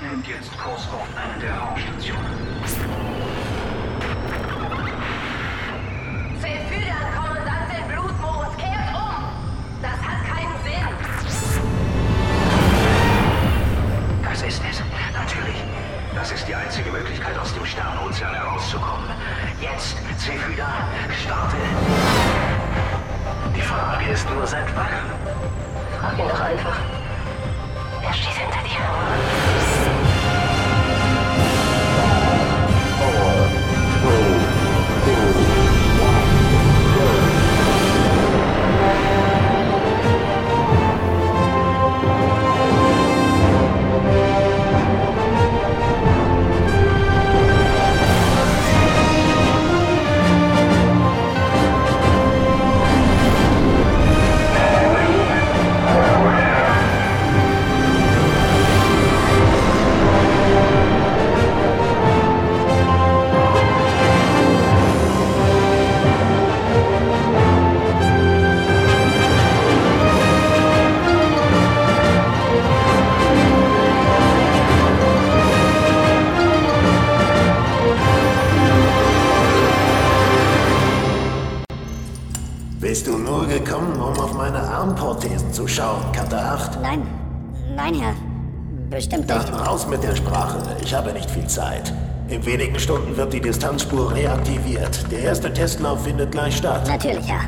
nimmt jetzt Kurs auf eine der Raumstationen. Dann raus mit der Sprache. Ich habe nicht viel Zeit. In wenigen Stunden wird die Distanzspur reaktiviert. Der erste Testlauf findet gleich statt. Natürlich, Herr.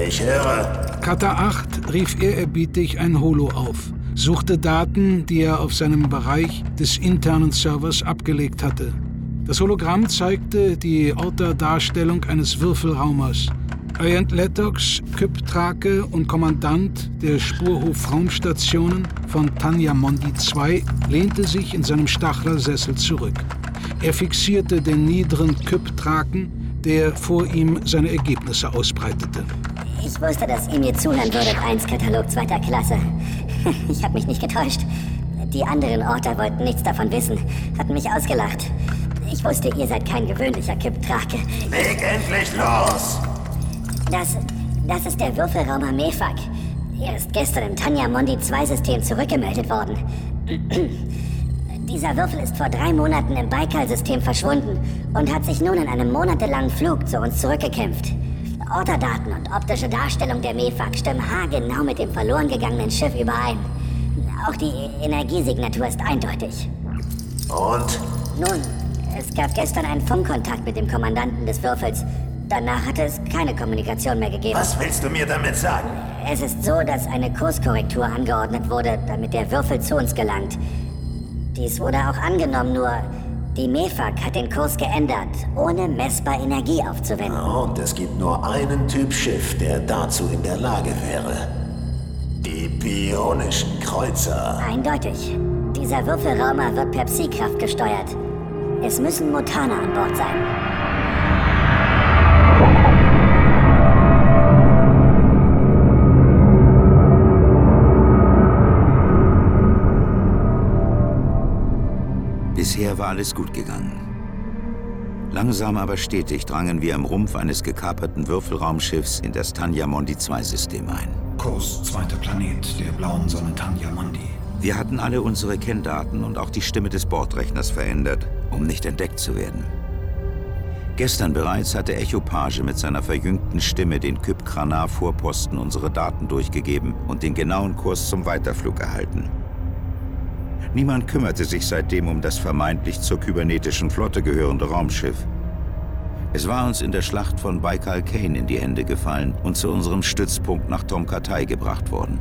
Ich höre. Kata 8 rief ehrerbietig ein Holo auf, suchte Daten, die er auf seinem Bereich des internen Servers abgelegt hatte. Das Hologramm zeigte die Orta-Darstellung eines Würfelraumers. Agent Lettox, Kyptrake und Kommandant der Spurhof-Raumstationen von Tanja Mondi 2 lehnte sich in seinem Stachlersessel zurück. Er fixierte den niederen Kyptraken, der vor ihm seine Ergebnisse ausbreitete. Ich wusste, dass ihr mir zuhören würdet, 1 Katalog zweiter Klasse. Ich habe mich nicht getäuscht. Die anderen Orte wollten nichts davon wissen, hatten mich ausgelacht. Ich wusste, ihr seid kein gewöhnlicher Kyptrake. Leg endlich los! Das, das ist der Würfelraum am Mefak. Er ist gestern im Tanja Mondi 2-System zurückgemeldet worden. Dieser Würfel ist vor drei Monaten im Baikal-System verschwunden und hat sich nun in einem monatelangen Flug zu uns zurückgekämpft. Orderdaten und optische Darstellung der Mefak stimmen haargenau mit dem verloren gegangenen Schiff überein. Auch die Energiesignatur ist eindeutig. Und? Nun, es gab gestern einen Funkkontakt mit dem Kommandanten des Würfels. Danach hatte es keine Kommunikation mehr gegeben. Was willst du mir damit sagen? Es ist so, dass eine Kurskorrektur angeordnet wurde, damit der Würfel zu uns gelangt. Dies wurde auch angenommen, nur die MEFAG hat den Kurs geändert, ohne messbar Energie aufzuwenden. Und es gibt nur einen Typ Schiff, der dazu in der Lage wäre. Die bionischen Kreuzer. Eindeutig. Dieser Würfelraumer wird per Psi-Kraft gesteuert. Es müssen Mutana an Bord sein. Bisher war alles gut gegangen. Langsam aber stetig drangen wir im Rumpf eines gekaperten Würfelraumschiffs in das Tanja-Mondi-2-System ein. Kurs zweiter Planet der blauen Sonne Tanja Mondi. Wir hatten alle unsere Kenndaten und auch die Stimme des Bordrechners verändert, um nicht entdeckt zu werden. Gestern bereits hatte Echopage mit seiner verjüngten Stimme den Kyp-Kranar-Vorposten unsere Daten durchgegeben und den genauen Kurs zum Weiterflug erhalten. Niemand kümmerte sich seitdem um das vermeintlich zur kybernetischen Flotte gehörende Raumschiff. Es war uns in der Schlacht von Baikal Kane in die Hände gefallen und zu unserem Stützpunkt nach Tomkatai gebracht worden.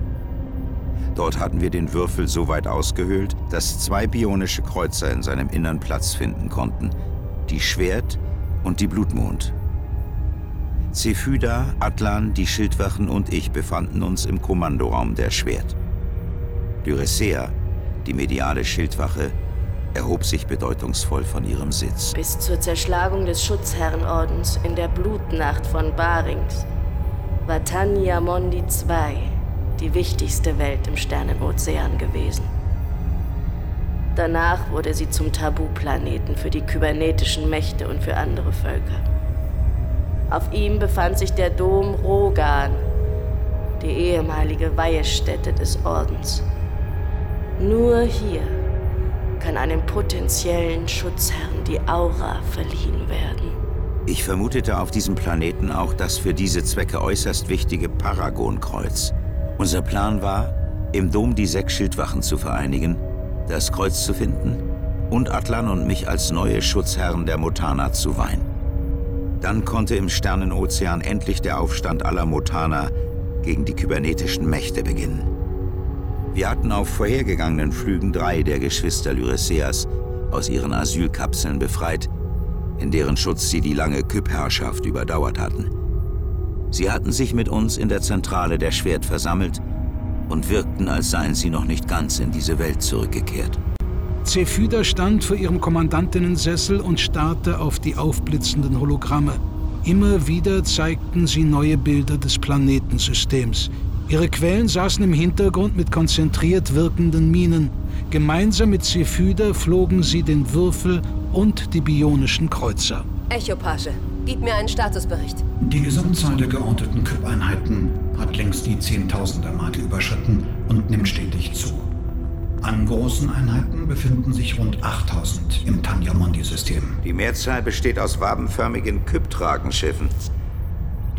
Dort hatten wir den Würfel so weit ausgehöhlt, dass zwei bionische Kreuzer in seinem Innern Platz finden konnten. Die Schwert und die Blutmond. Zephyda, Atlan, die Schildwachen und ich befanden uns im Kommandoraum der Schwert. Lyrissea, die mediale Schildwache, erhob sich bedeutungsvoll von ihrem Sitz. Bis zur Zerschlagung des Schutzherrenordens in der Blutnacht von Barings war Tanja Mondi II die wichtigste Welt im Sternenozean gewesen. Danach wurde sie zum Tabuplaneten für die kybernetischen Mächte und für andere Völker. Auf ihm befand sich der Dom Rogan, die ehemalige Weihestätte des Ordens. Nur hier kann einem potenziellen Schutzherrn die Aura verliehen werden. Ich vermutete auf diesem Planeten auch das für diese Zwecke äußerst wichtige Paragon-Kreuz. Unser Plan war, im Dom die sechs Schildwachen zu vereinigen, das Kreuz zu finden und Atlan und mich als neue Schutzherren der Motana zu weihen. Dann konnte im Sternenozean endlich der Aufstand aller Motana gegen die kybernetischen Mächte beginnen. Wir hatten auf vorhergegangenen Flügen drei der Geschwister Lyreseas aus ihren Asylkapseln befreit, in deren Schutz sie die lange Kyp-Herrschaft überdauert hatten. Sie hatten sich mit uns in der Zentrale der Schwert versammelt und wirkten, als seien sie noch nicht ganz in diese Welt zurückgekehrt. Zephyda stand vor ihrem Kommandantinnensessel und starrte auf die aufblitzenden Hologramme. Immer wieder zeigten sie neue Bilder des Planetensystems. Ihre Quellen saßen im Hintergrund mit konzentriert wirkenden Minen. Gemeinsam mit Zephyda flogen sie den Würfel und die bionischen Kreuzer. Echopage, gib mir einen Statusbericht. Die Gesamtzahl der georteten Küpp-Einheiten hat längst die Zehntausender-Marke überschritten und nimmt stetig zu. An großen Einheiten befinden sich rund 8000 im Tanyamondi-System. Die Mehrzahl besteht aus wabenförmigen Kyp-Tragenschiffen.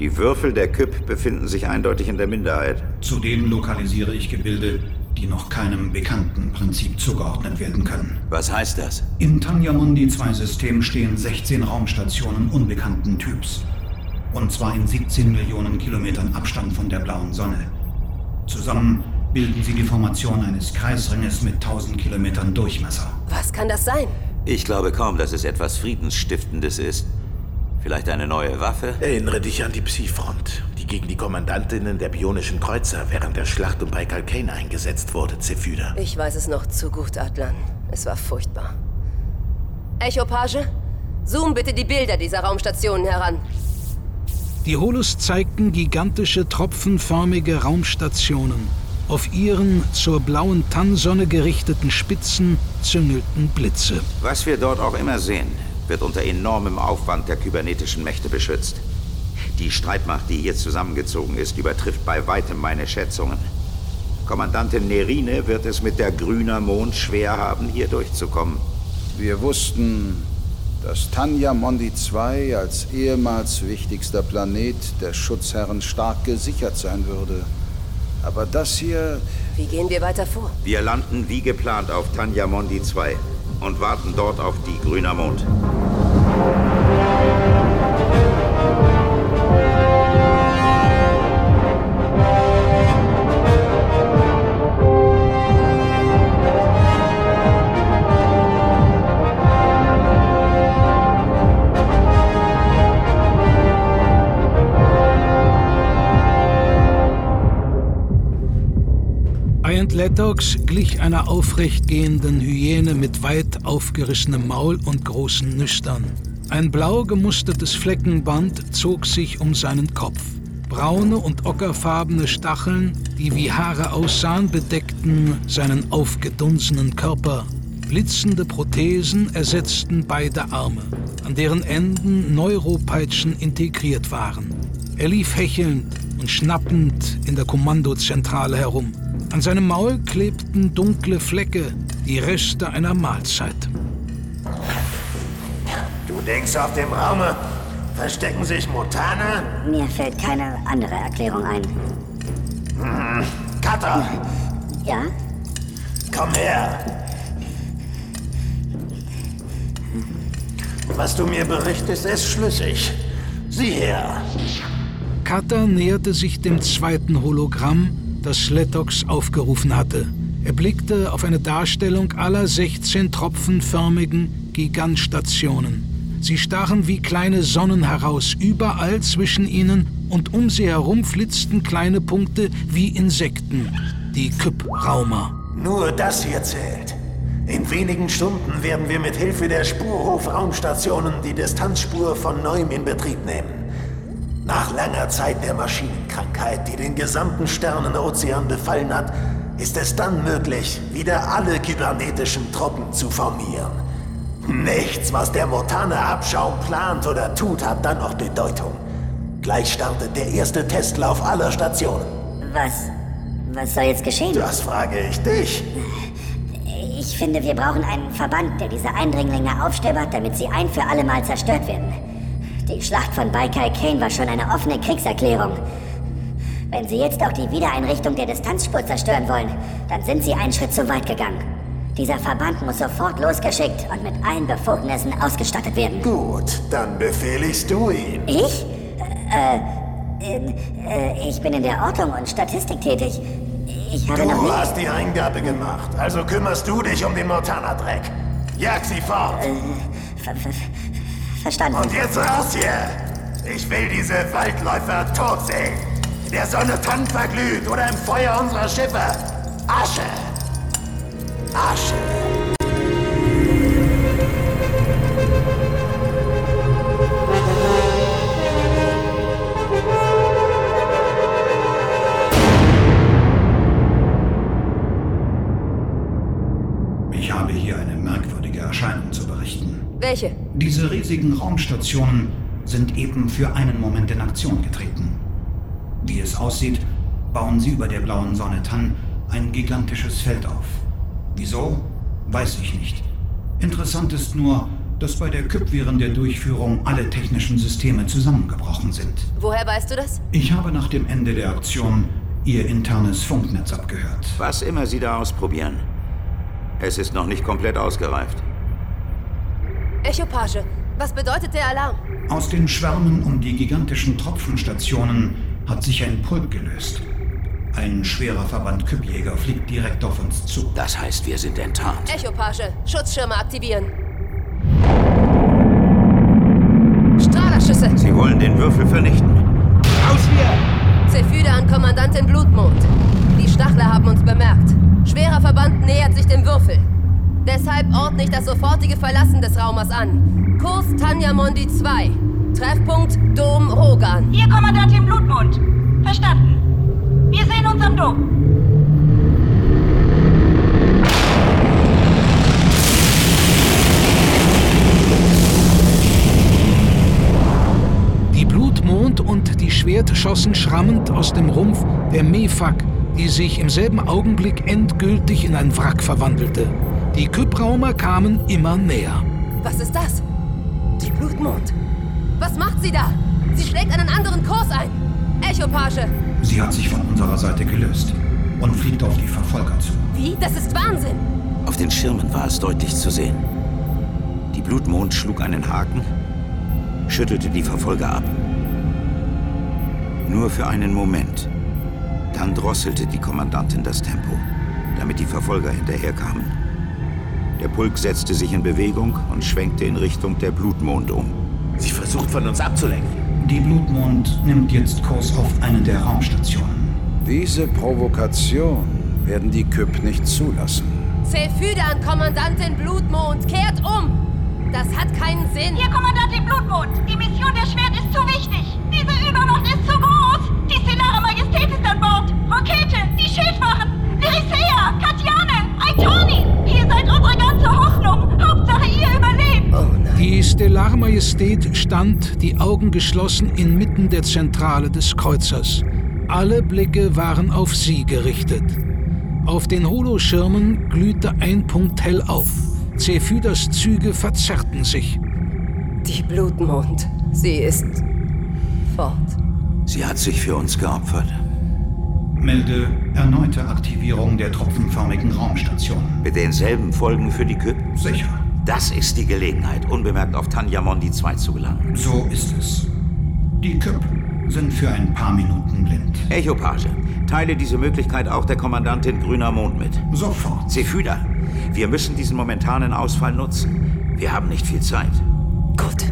Die Würfel der Kyp befinden sich eindeutig in der Minderheit. Zudem lokalisiere ich Gebilde, die noch keinem bekannten Prinzip zugeordnet werden können. Was heißt das? Im Tanyamundi 2-System stehen 16 Raumstationen unbekannten Typs. Und zwar in 17 Millionen Kilometern Abstand von der blauen Sonne. Zusammen bilden sie die Formation eines Kreisringes mit 1000 Kilometern Durchmesser. Was kann das sein? Ich glaube kaum, dass es etwas Friedensstiftendes ist. Vielleicht eine neue Waffe? Erinnere dich an die Psi-Front, die gegen die Kommandantinnen der bionischen Kreuzer während der Schlacht um Baikal Kane eingesetzt wurde, Zephyda. Ich weiß es noch zu gut, Adlan. Es war furchtbar. Echopage, zoom bitte die Bilder dieser Raumstationen heran. Die Holos zeigten gigantische tropfenförmige Raumstationen. Auf ihren zur blauen Tannsonne gerichteten Spitzen züngelten Blitze. Was wir dort auch immer sehen, wird unter enormem Aufwand der kybernetischen Mächte beschützt. Die Streitmacht, die hier zusammengezogen ist, übertrifft bei weitem meine Schätzungen. Kommandantin Nerine wird es mit der Grüner Mond schwer haben, hier durchzukommen. Wir wussten, dass Tanja Mondi II als ehemals wichtigster Planet der Schutzherren stark gesichert sein würde. Aber das hier... Wie gehen wir weiter vor? Wir landen wie geplant auf Tanja Mondi 2 und warten dort auf die Grüner Mond. Letox glich einer aufrecht gehenden Hyäne mit weit aufgerissenem Maul und großen Nüstern. Ein blau gemustertes Fleckenband zog sich um seinen Kopf. Braune und ockerfarbene Stacheln, die wie Haare aussahen, bedeckten seinen aufgedunsenen Körper. Blitzende Prothesen ersetzten beide Arme, an deren Enden Neuropeitschen integriert waren. Er lief hechelnd und schnappend in der Kommandozentrale herum. An seinem Maul klebten dunkle Flecke, die Reste einer Mahlzeit. Du denkst, auf dem Raume verstecken sich Mutane? Mir fällt keine andere Erklärung ein. Hm. Kata, Ja? komm her. Was du mir berichtest, ist schlüssig. Sieh her. Kata näherte sich dem zweiten Hologramm, das Letox aufgerufen hatte. Er blickte auf eine Darstellung aller 16 tropfenförmigen Gigantstationen. Sie stachen wie kleine Sonnen heraus, überall zwischen ihnen und um sie herum flitzten kleine Punkte wie Insekten, die Kyp-Raumer. Nur das hier zählt. In wenigen Stunden werden wir mit Hilfe der Spurhof-Raumstationen die Distanzspur von neuem in Betrieb nehmen. Nach langer Zeit der Maschinenkrankheit, die den gesamten Sternenozean befallen hat, ist es dann möglich, wieder alle kybernetischen Truppen zu formieren. Nichts, was der Motane-Abschaum plant oder tut, hat dann noch Bedeutung. Gleich startet der erste Testlauf aller Stationen. Was? Was soll jetzt geschehen? Das frage ich dich. Ich finde, wir brauchen einen Verband, der diese Eindringlinge aufstöbert, damit sie ein für alle Mal zerstört werden. Die Schlacht von Baikai Kane war schon eine offene Kriegserklärung. Wenn sie jetzt auch die Wiedereinrichtung der Distanzspur zerstören wollen, dann sind sie einen Schritt zu weit gegangen. Dieser Verband muss sofort losgeschickt und mit allen Befugnissen ausgestattet werden. Gut, dann befehligst du ihn. Ich? Äh, äh, äh, ich bin in der Ortung und Statistik tätig. Ich habe noch Du nie... hast die Eingabe gemacht, also kümmerst du dich um den Mortana-Dreck. Jag sie fort! Ver verstanden. Und jetzt raus hier! Ich will diese Waldläufer tot sehen! In der Sonne tannverglüht oder im Feuer unserer Schiffe! Asche! Asche! Welche? Diese riesigen Raumstationen sind eben für einen Moment in Aktion getreten. Wie es aussieht, bauen sie über der blauen Sonne Tann ein gigantisches Feld auf. Wieso? Weiß ich nicht. Interessant ist nur, dass bei der KÜP während der Durchführung alle technischen Systeme zusammengebrochen sind. Woher weißt du das? Ich habe nach dem Ende der Aktion ihr internes Funknetz abgehört. Was immer Sie da ausprobieren. Es ist noch nicht komplett ausgereift. Echopage, was bedeutet der Alarm? Aus den Schwärmen um die gigantischen Tropfenstationen hat sich ein Pulk gelöst. Ein schwerer Verband Küppjäger fliegt direkt auf uns zu. Das heißt, wir sind enttarnt. Echopage, Schutzschirme aktivieren. Strahlerschüsse! Sie wollen den Würfel vernichten. Raus hier! Zephyde an Kommandantin Blutmond. Die Stachler haben uns bemerkt. Schwerer Verband nähert sich dem Würfel. Deshalb ordne ich das sofortige Verlassen des Raumes an. Kurs Tanja Mondi 2. Treffpunkt Dom Rogan. Hier Kommandantin Blutmond. Verstanden. Wir sehen uns am Dom. Die Blutmond und die Schwert schossen schrammend aus dem Rumpf der Mefak, die sich im selben Augenblick endgültig in ein Wrack verwandelte. Die Kypraumer kamen immer näher. Was ist das? Die Blutmond. Was macht sie da? Sie schlägt einen anderen Kurs ein. Echopage. Sie hat sich von unserer Seite gelöst und fliegt auf die Verfolger zu. Wie? Das ist Wahnsinn. Auf den Schirmen war es deutlich zu sehen. Die Blutmond schlug einen Haken, schüttelte die Verfolger ab. Nur für einen Moment. Dann drosselte die Kommandantin das Tempo, damit die Verfolger hinterherkamen. Der Pulk setzte sich in Bewegung und schwenkte in Richtung der Blutmond um. Sie versucht von uns abzulenken. Die Blutmond nimmt jetzt Kurs auf eine der Raumstationen. Diese Provokation werden die KÜP nicht zulassen. Zephyde an Kommandantin Blutmond. Kehrt um. Das hat keinen Sinn. Hier Kommandantin Blutmond. Die Mission der Schwert ist zu wichtig. Diese Übermacht ist zu groß. Die Stellare Majestät ist an Bord. Rokete, die Schildwachen, Lyrisea, Katjane, Aitoni. Die Stellar Majestät stand, die Augen geschlossen, inmitten der Zentrale des Kreuzers. Alle Blicke waren auf sie gerichtet. Auf den Holoschirmen glühte ein Punkt hell auf. Zephydas Züge verzerrten sich. Die Blutmond. Sie ist fort. Sie hat sich für uns geopfert. Melde erneute Aktivierung der tropfenförmigen Raumstation. Mit denselben Folgen für die Küpp? Sicher. Das ist die Gelegenheit, unbemerkt auf Tanja Mondi 2 zu gelangen. So ist es. Die Küpp sind für ein paar Minuten blind. Echopage, teile diese Möglichkeit auch der Kommandantin Grüner Mond mit. Sofort. Zephyda, wir müssen diesen momentanen Ausfall nutzen. Wir haben nicht viel Zeit. Gut.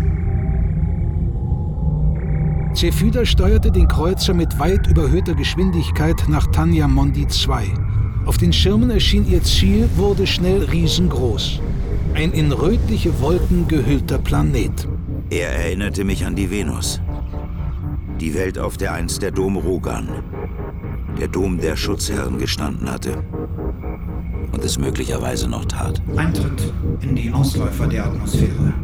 Zephyda steuerte den Kreuzer mit weit überhöhter Geschwindigkeit nach Tanja Mondi 2. Auf den Schirmen erschien ihr Ziel, wurde schnell riesengroß. Ein in rötliche Wolken gehüllter Planet. Er erinnerte mich an die Venus. Die Welt, auf der einst der Dom Rogan, der Dom der Schutzherren gestanden hatte. Und es möglicherweise noch tat. Eintritt in die Ausläufer der Atmosphäre.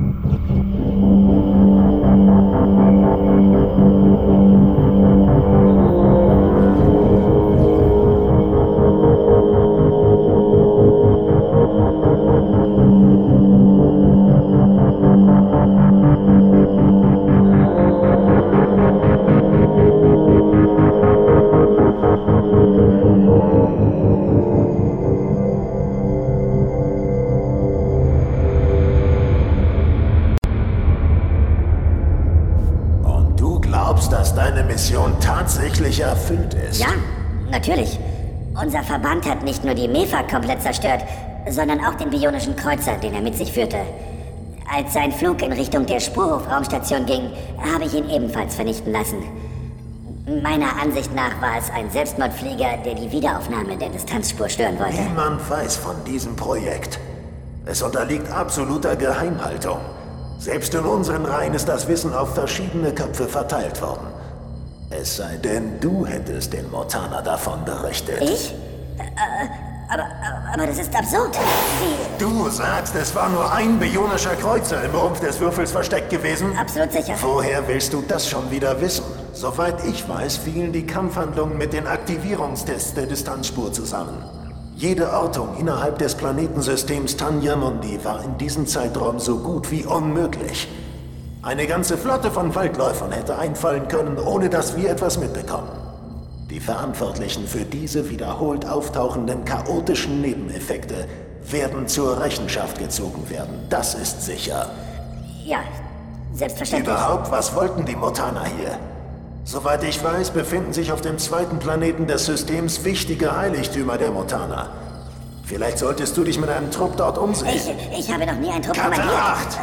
Verband hat nicht nur die Mefa komplett zerstört, sondern auch den bionischen Kreuzer, den er mit sich führte. Als sein Flug in Richtung der Spurhof-Raumstation ging, habe ich ihn ebenfalls vernichten lassen. Meiner Ansicht nach war es ein Selbstmordflieger, der die Wiederaufnahme der Distanzspur stören wollte. Niemand weiß von diesem Projekt. Es unterliegt absoluter Geheimhaltung. Selbst in unseren Reihen ist das Wissen auf verschiedene Köpfe verteilt worden. Es sei denn, du hättest den Mortana davon berichtet. Ich? Äh, aber, aber das ist absurd. Wie? Du sagst, es war nur ein bionischer Kreuzer im Rumpf des Würfels versteckt gewesen? Absolut sicher. Woher willst du das schon wieder wissen? Soweit ich weiß, fielen die Kampfhandlungen mit den Aktivierungstests der Distanzspur zusammen. Jede Ortung innerhalb des Planetensystems Tanyamundi war in diesem Zeitraum so gut wie unmöglich. Eine ganze Flotte von Waldläufern hätte einfallen können, ohne dass wir etwas mitbekommen. Die Verantwortlichen für diese wiederholt auftauchenden chaotischen Nebeneffekte werden zur Rechenschaft gezogen werden. Das ist sicher. Ja, selbstverständlich. Überhaupt, was wollten die Motana hier? Soweit ich weiß, befinden sich auf dem zweiten Planeten des Systems wichtige Heiligtümer der Motana. Vielleicht solltest du dich mit einem Trupp dort umsehen. Ich, ich habe noch nie einen Trupp kommandiert.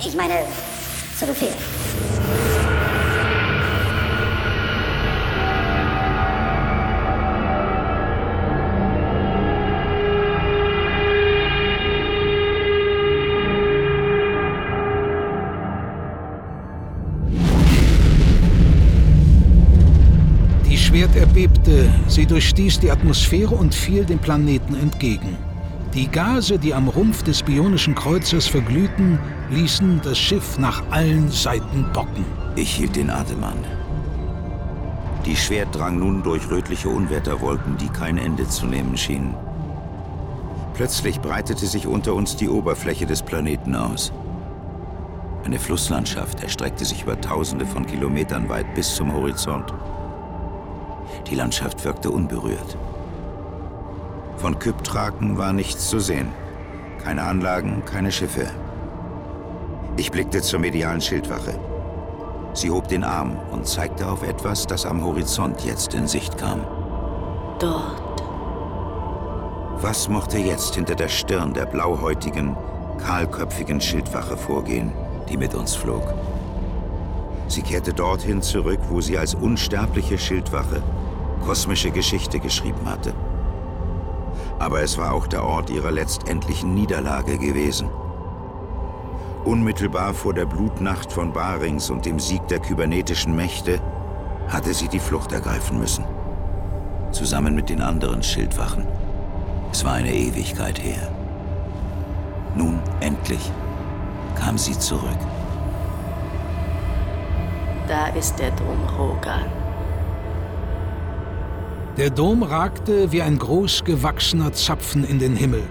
Ich meine, zu Befehl. Erbebte, sie durchstieß die Atmosphäre und fiel dem Planeten entgegen. Die Gase, die am Rumpf des bionischen Kreuzers verglühten, ließen das Schiff nach allen Seiten bocken. Ich hielt den Atem an. Die Schwert drang nun durch rötliche Unwetterwolken, die kein Ende zu nehmen schienen. Plötzlich breitete sich unter uns die Oberfläche des Planeten aus. Eine Flusslandschaft erstreckte sich über Tausende von Kilometern weit bis zum Horizont. Die Landschaft wirkte unberührt. Von Kyptraken war nichts zu sehen. Keine Anlagen, keine Schiffe. Ich blickte zur medialen Schildwache. Sie hob den Arm und zeigte auf etwas, das am Horizont jetzt in Sicht kam. Dort. Was mochte jetzt hinter der Stirn der blauhäutigen, kahlköpfigen Schildwache vorgehen, die mit uns flog? Sie kehrte dorthin zurück, wo sie als unsterbliche Schildwache kosmische Geschichte geschrieben hatte. Aber es war auch der Ort ihrer letztendlichen Niederlage gewesen. Unmittelbar vor der Blutnacht von Barings und dem Sieg der kybernetischen Mächte hatte sie die Flucht ergreifen müssen. Zusammen mit den anderen Schildwachen. Es war eine Ewigkeit her. Nun, endlich, kam sie zurück. Da ist der Dom Rogan. Der Dom ragte wie ein groß gewachsener Zapfen in den Himmel.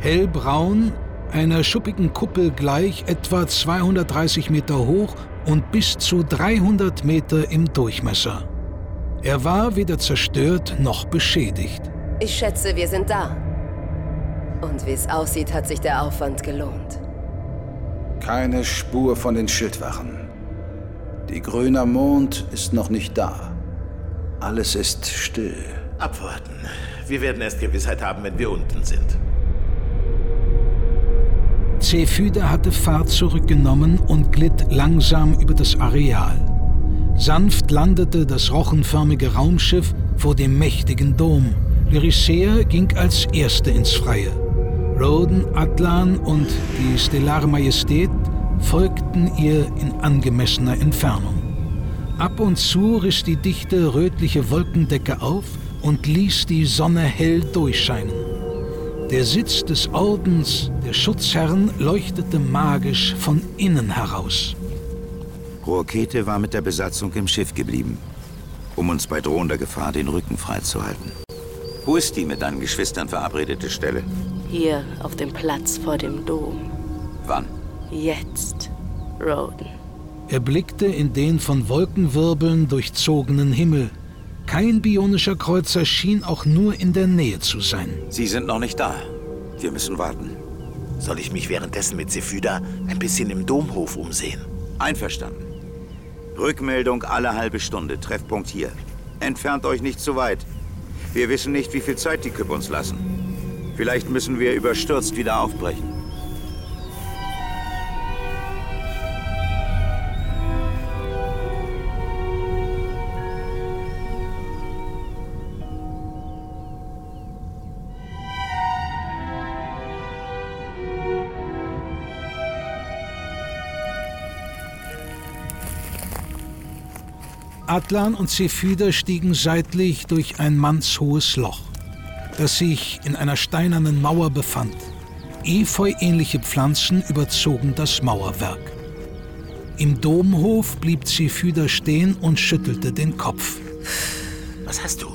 Hellbraun, einer schuppigen Kuppel gleich, etwa 230 Meter hoch und bis zu 300 Meter im Durchmesser. Er war weder zerstört noch beschädigt. Ich schätze, wir sind da. Und wie es aussieht, hat sich der Aufwand gelohnt. Keine Spur von den Schildwachen. Die grüne Mond ist noch nicht da. Alles ist still. Abwarten. Wir werden erst Gewissheit haben, wenn wir unten sind. Zephyda hatte Fahrt zurückgenommen und glitt langsam über das Areal. Sanft landete das rochenförmige Raumschiff vor dem mächtigen Dom. Lyricea ging als Erste ins Freie. Roden, Atlan und die Stellare Majestät folgten ihr in angemessener Entfernung. Ab und zu riss die dichte rötliche Wolkendecke auf und ließ die Sonne hell durchscheinen. Der Sitz des Ordens der Schutzherren leuchtete magisch von innen heraus. Rohrkete war mit der Besatzung im Schiff geblieben, um uns bei drohender Gefahr den Rücken freizuhalten. Wo ist die mit deinen Geschwistern verabredete Stelle? Hier auf dem Platz vor dem Dom. Wann? Jetzt, Roden. Er blickte in den von Wolkenwirbeln durchzogenen Himmel. Kein bionischer Kreuzer schien auch nur in der Nähe zu sein. Sie sind noch nicht da. Wir müssen warten. Soll ich mich währenddessen mit Sephyda ein bisschen im Domhof umsehen? Einverstanden. Rückmeldung alle halbe Stunde. Treffpunkt hier. Entfernt euch nicht zu weit. Wir wissen nicht, wie viel Zeit die Küpp uns lassen. Vielleicht müssen wir überstürzt wieder aufbrechen. Atlan und Zephyder stiegen seitlich durch ein mannshohes Loch, das sich in einer steinernen Mauer befand. Efeu-ähnliche Pflanzen überzogen das Mauerwerk. Im Domhof blieb Zephyder stehen und schüttelte den Kopf. Was hast du?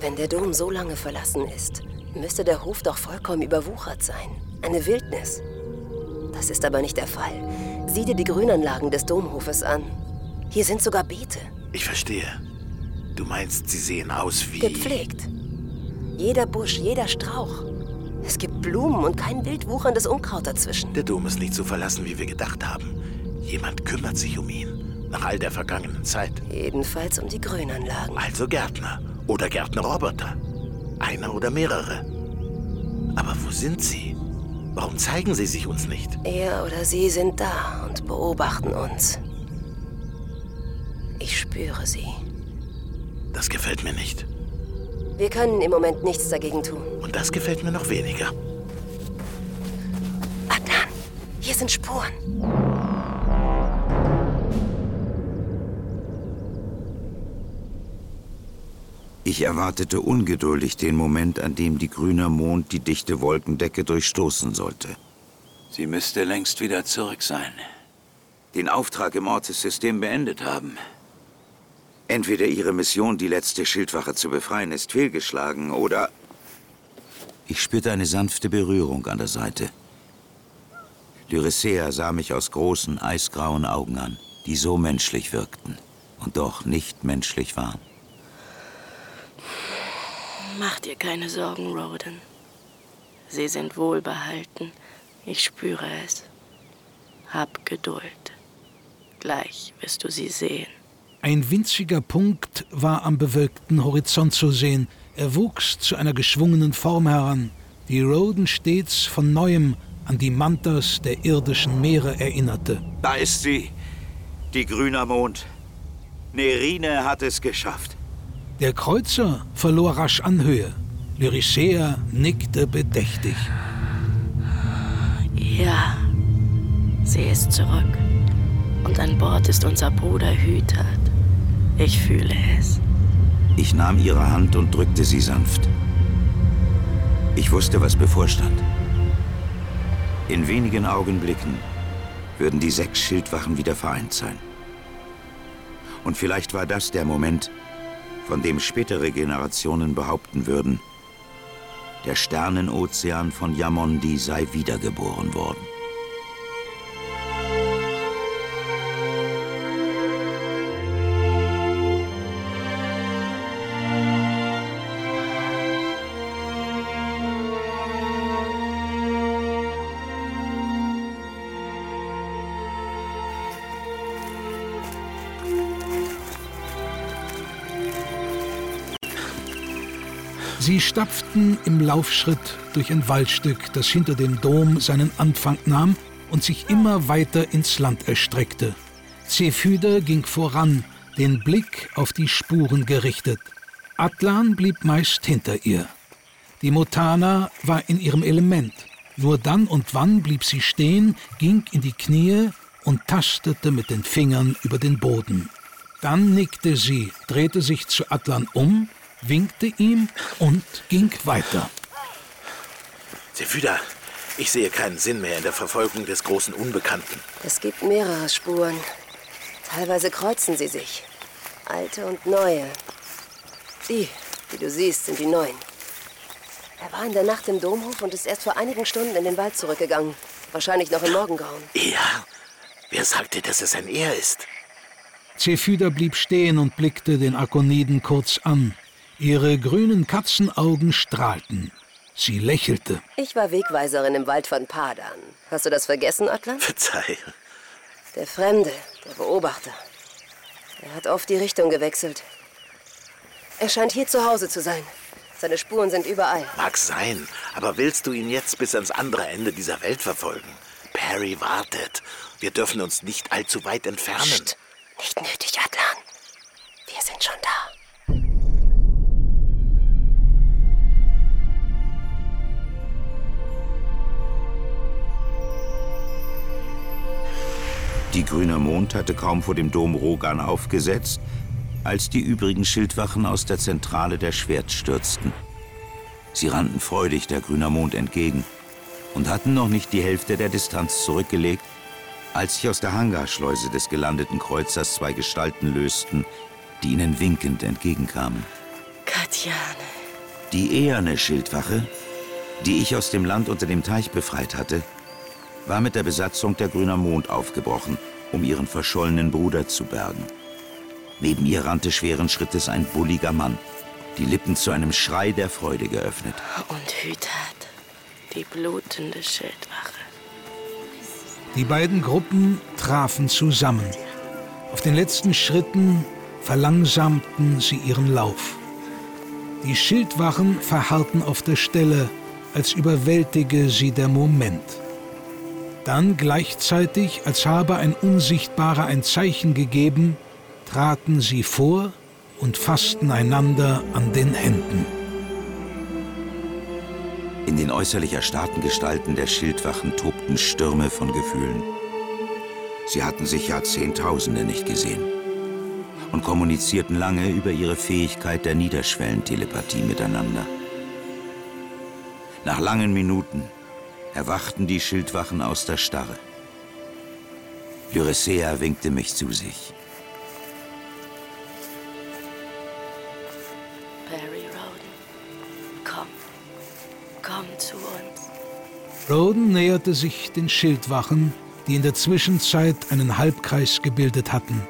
Wenn der Dom so lange verlassen ist, müsste der Hof doch vollkommen überwuchert sein. Eine Wildnis. Das ist aber nicht der Fall. Sieh dir die Grünanlagen des Domhofes an. Hier sind sogar Beete. Ich verstehe. Du meinst, sie sehen aus wie... Gepflegt. Jeder Busch, jeder Strauch. Es gibt Blumen und kein wild wucherndes Unkraut dazwischen. Der Dom ist nicht so verlassen, wie wir gedacht haben. Jemand kümmert sich um ihn. Nach all der vergangenen Zeit. Jedenfalls um die Grünanlagen. Also Gärtner. Oder Gärtnerroboter. Einer oder mehrere. Aber wo sind sie? Warum zeigen sie sich uns nicht? Er oder sie sind da und beobachten uns. Ich spüre sie. Das gefällt mir nicht. Wir können im Moment nichts dagegen tun. Und das gefällt mir noch weniger. Adnan, hier sind Spuren. Ich erwartete ungeduldig den Moment, an dem die grüne Mond die dichte Wolkendecke durchstoßen sollte. Sie müsste längst wieder zurück sein. Den Auftrag im Ortessystem beendet haben. Entweder ihre Mission, die letzte Schildwache zu befreien, ist fehlgeschlagen, oder... Ich spürte eine sanfte Berührung an der Seite. Lyrissea sah mich aus großen, eisgrauen Augen an, die so menschlich wirkten und doch nicht menschlich waren. Mach dir keine Sorgen, Roden. Sie sind wohlbehalten. Ich spüre es. Hab Geduld. Gleich wirst du sie sehen. Ein winziger Punkt war am bewölkten Horizont zu sehen. Er wuchs zu einer geschwungenen Form heran, die Roden stets von neuem an die Mantas der irdischen Meere erinnerte. Da ist sie, die grüner Mond. Nerine hat es geschafft. Der Kreuzer verlor rasch an Höhe. Lyricea nickte bedächtig. Ja, sie ist zurück. Und an Bord ist unser Bruder Hüter. Ich fühle es. Ich nahm ihre Hand und drückte sie sanft. Ich wusste, was bevorstand. In wenigen Augenblicken würden die sechs Schildwachen wieder vereint sein. Und vielleicht war das der Moment, von dem spätere Generationen behaupten würden, der Sternenozean von Yamondi sei wiedergeboren worden. Sie stapften im Laufschritt durch ein Waldstück, das hinter dem Dom seinen Anfang nahm und sich immer weiter ins Land erstreckte. Zephyder ging voran, den Blick auf die Spuren gerichtet. Atlan blieb meist hinter ihr. Die Mutana war in ihrem Element. Nur dann und wann blieb sie stehen, ging in die Knie und tastete mit den Fingern über den Boden. Dann nickte sie, drehte sich zu Atlan um winkte ihm und ging weiter. Zephyda, ich sehe keinen Sinn mehr in der Verfolgung des großen Unbekannten. Es gibt mehrere Spuren. Teilweise kreuzen sie sich. Alte und neue. Die, die du siehst, sind die neuen. Er war in der Nacht im Domhof und ist erst vor einigen Stunden in den Wald zurückgegangen. Wahrscheinlich noch im Morgengrauen. Er? Wer sagt dir, dass es ein Er ist? Zephyda blieb stehen und blickte den Akoniden kurz an. Ihre grünen Katzenaugen strahlten. Sie lächelte. Ich war Wegweiserin im Wald von Padan. Hast du das vergessen, Atlan? Verzeih. Der Fremde, der Beobachter. Er hat oft die Richtung gewechselt. Er scheint hier zu Hause zu sein. Seine Spuren sind überall. Mag sein, aber willst du ihn jetzt bis ans andere Ende dieser Welt verfolgen? Perry wartet. Wir dürfen uns nicht allzu weit entfernen. Psst. Nicht nötig, Adlan. Wir sind schon da. Die grüne Mond hatte kaum vor dem Dom Rogan aufgesetzt, als die übrigen Schildwachen aus der Zentrale der Schwert stürzten. Sie rannten freudig der grüner Mond entgegen und hatten noch nicht die Hälfte der Distanz zurückgelegt, als sich aus der Hangarschleuse des gelandeten Kreuzers zwei Gestalten lösten, die ihnen winkend entgegenkamen. Katjane. Die eherne Schildwache, die ich aus dem Land unter dem Teich befreit hatte, war mit der Besatzung der Grüner Mond aufgebrochen, um ihren verschollenen Bruder zu bergen. Neben ihr rannte schweren Schrittes ein bulliger Mann, die Lippen zu einem Schrei der Freude geöffnet. Und Hütat, die blutende Schildwache. Die beiden Gruppen trafen zusammen. Auf den letzten Schritten verlangsamten sie ihren Lauf. Die Schildwachen verharrten auf der Stelle, als überwältige sie der Moment. Dann gleichzeitig, als habe ein Unsichtbarer ein Zeichen gegeben, traten sie vor und fassten einander an den Händen. In den äußerlich erstarrten Gestalten der Schildwachen tobten Stürme von Gefühlen. Sie hatten sich Jahrzehntausende nicht gesehen und kommunizierten lange über ihre Fähigkeit der Niederschwellentelepathie miteinander. Nach langen Minuten erwachten die Schildwachen aus der Starre. Lyrissea winkte mich zu sich. zu uns. Roden näherte sich den Schildwachen, die in der Zwischenzeit einen Halbkreis gebildet hatten.